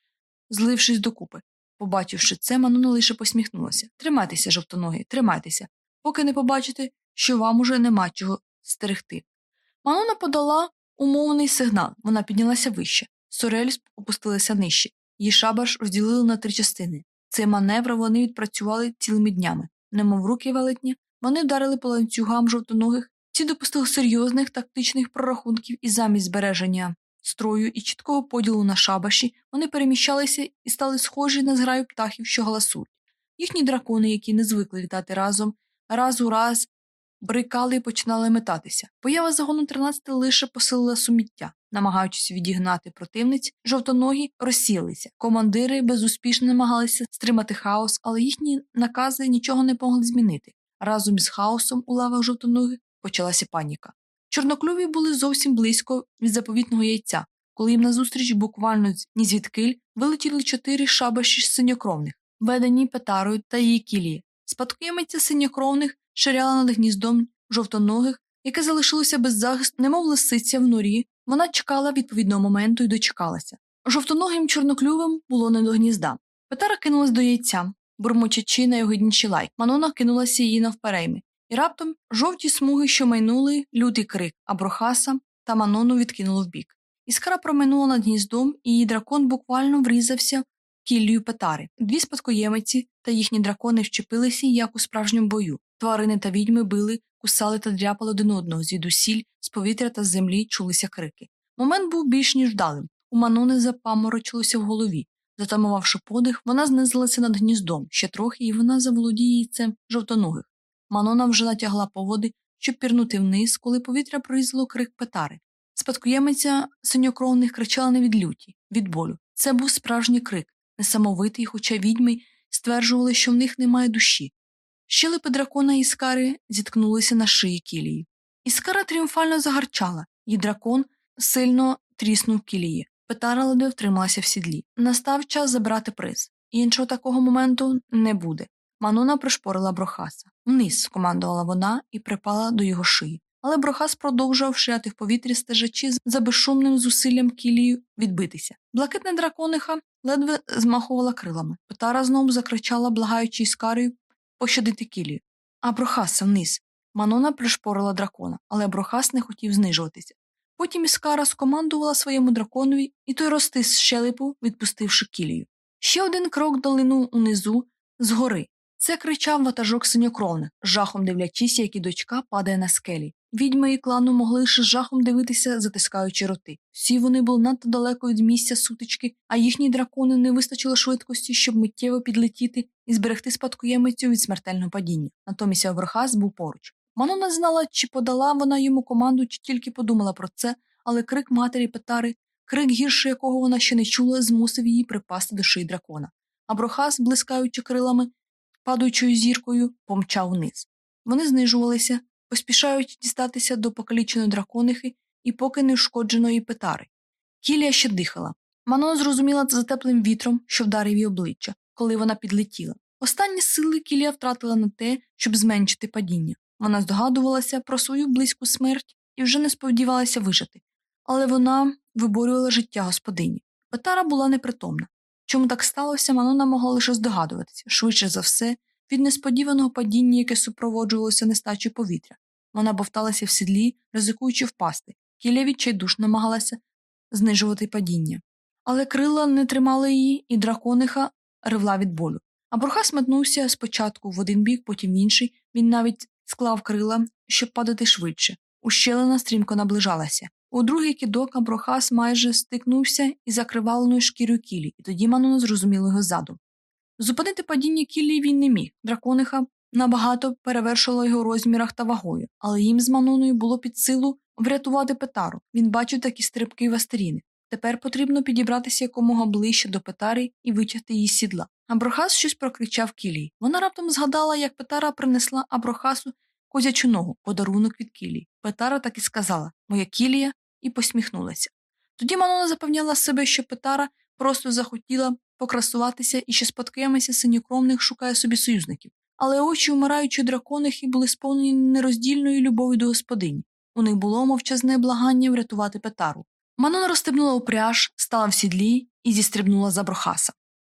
злившись докупи. Побачивши це, Мануна лише посміхнулася. Тримайтеся, жовтоногі, тримайтеся, поки не побачите, що вам уже нема чого стерегти. Мануна подала умовний сигнал, вона піднялася вище. Сорель опустилася нижче. Її шабаш розділили на три частини. Цей маневр вони відпрацювали цілими днями. Немов руки велетні, вони вдарили по ланцюгам жовтоногих ці допустили серйозних тактичних прорахунків і замість збереження строю і чіткого поділу на шабаші вони переміщалися і стали схожі на зграю птахів, що галасують. Їхні дракони, які не звикли літати разом, раз у раз брикали і починали метатися. Поява загону 13 лише посилила суміття, намагаючись відігнати противниць, жовтоногі розсілися. Командири безуспішно намагалися стримати хаос, але їхні накази нічого не могли змінити. Разом із хаосом у лавах жовтоногих почалася паніка. Чорноклюві були зовсім близько від заповітного яйця, коли їм назустріч буквально ні звідкиль вилетіли чотири шабаші синьокровних, ведені петарою та її кілії. Спадкоємиця синьокровних ширяла над гніздом жовтоногих, яке залишилося без захисту, немов лисиця в норі. Вона чекала відповідного моменту і дочекалася. Жовтоногим чорноклювим було не до гнізда. Петара кинулась до яйця, бурмочачи на його днічі лайк. Манона кинулася її навперейми. І раптом жовті смуги, що майнули, лютий крик, а Брохаса та Манону відкинуло вбік. Іскра проминула над гніздом, і її дракон буквально врізався кіллю петари. Дві спадкоємиці та їхні дракони вчепилися, як у справжньому бою. Тварини та відьми били, кусали та дряпали один одного, звідусіль, з повітря та з землі чулися крики. Момент був більш ніж вдалим. У Манони запаморочилося в голові. Затамувавши подих, вона знизилася над гніздом ще трохи, і вона заволодіє яйцем жовтоногих. Манона вже натягла поводи, щоб пірнути вниз, коли повітря прорізало крик петари. Спадкоємиця синьокровних кричала не від люті, від болю. Це був справжній крик, несамовитий, хоча відьми стверджували, що в них немає душі. Щелепи дракона Іскари зіткнулися на шиї кілії. Іскара тріумфально загарчала, і дракон сильно тріснув кілії. Петара ледве втрималася в сідлі. Настав час забрати приз. Іншого такого моменту не буде. Манона пришпорила Брохаса. Вниз, скомандувала вона і припала до його шиї. Але Брохас продовжував ширяти в повітрі, стежачи за безшумним зусиллям кілію відбитися. Блакитна дракониха ледве змахувала крилами. Петара знову закричала, благаючи іскарою пощадити кілію. А Брохаса вниз. Манона пришпорила дракона, але Брохас не хотів знижуватися. Потім Іскара скомандувала своєму драконові, і той розтис щелепу, відпустивши кілію. Ще один крок долинув унизу згори. Це кричав ватажок синьокровних, жахом дивлячись, як і дочка падає на скелі. Відьми і клану могли лише жахом дивитися, затискаючи роти. Всі вони були надто далеко від місця сутички, а їхні дракони не вистачило швидкості, щоб миттєво підлетіти і зберегти спадкоємицю від смертельного падіння. Натомість Аврахас був поруч. Мано не знала, чи подала вона йому команду, чи тільки подумала про це, але крик матері Петари, крик гірше якого вона ще не чула, змусив її припасти до шиї дракона. Аброхас, блискаючи крилами, падаючою зіркою, помчав вниз. Вони знижувалися, поспішають дістатися до покаліченої драконихи і поки не ушкодженої петари. Кілія ще дихала. Манон зрозуміла це за теплим вітром, що вдарив її обличчя, коли вона підлетіла. Останні сили Кілія втратила на те, щоб зменшити падіння. Вона здогадувалася про свою близьку смерть і вже не сподівалася вижити, але вона виборювала життя господині. Петара була непритомна. Чому так сталося, Манона могла лише здогадуватися, швидше за все, від несподіваного падіння, яке супроводжувалося нестачею повітря. Вона бовталася в сідлі, ризикуючи впасти. Кілля відчайдушно намагалася знижувати падіння. Але крила не тримали її, і дракониха ревла від болю. А Бурхас метнувся спочатку в один бік, потім в інший. Він навіть склав крила, щоб падати швидше. Ущелина стрімко наближалася. У другий кидок Аброхас майже стикнувся із закриваленою шкірою кілі, і тоді Манона зрозуміло його ззаду. Зупинити падіння кілі він не міг. Дракониха набагато перевершила його розмірах та вагою, але їм з Маноною було під силу врятувати петару. Він бачив такі стрибки в астеріни. Тепер потрібно підібратися якомога ближче до петари і витягти її з сідла. Аброхас щось прокричав кілії. Вона раптом згадала, як петара принесла Аброхасу козячу ногу, подарунок від кілії. Петара так і сказала Моя кілія і посміхнулася. Тоді Манона запевняла себе, що Петара просто захотіла покрасуватися і ще спадкоємиця синьокровних шукає собі союзників. Але очі умираючої драконихи були сповнені нероздільною любові до господині. У них було мовчазне благання врятувати Петару. Манон розстебнула упряж, стала в сідлі і зістрибнула за Брохаса.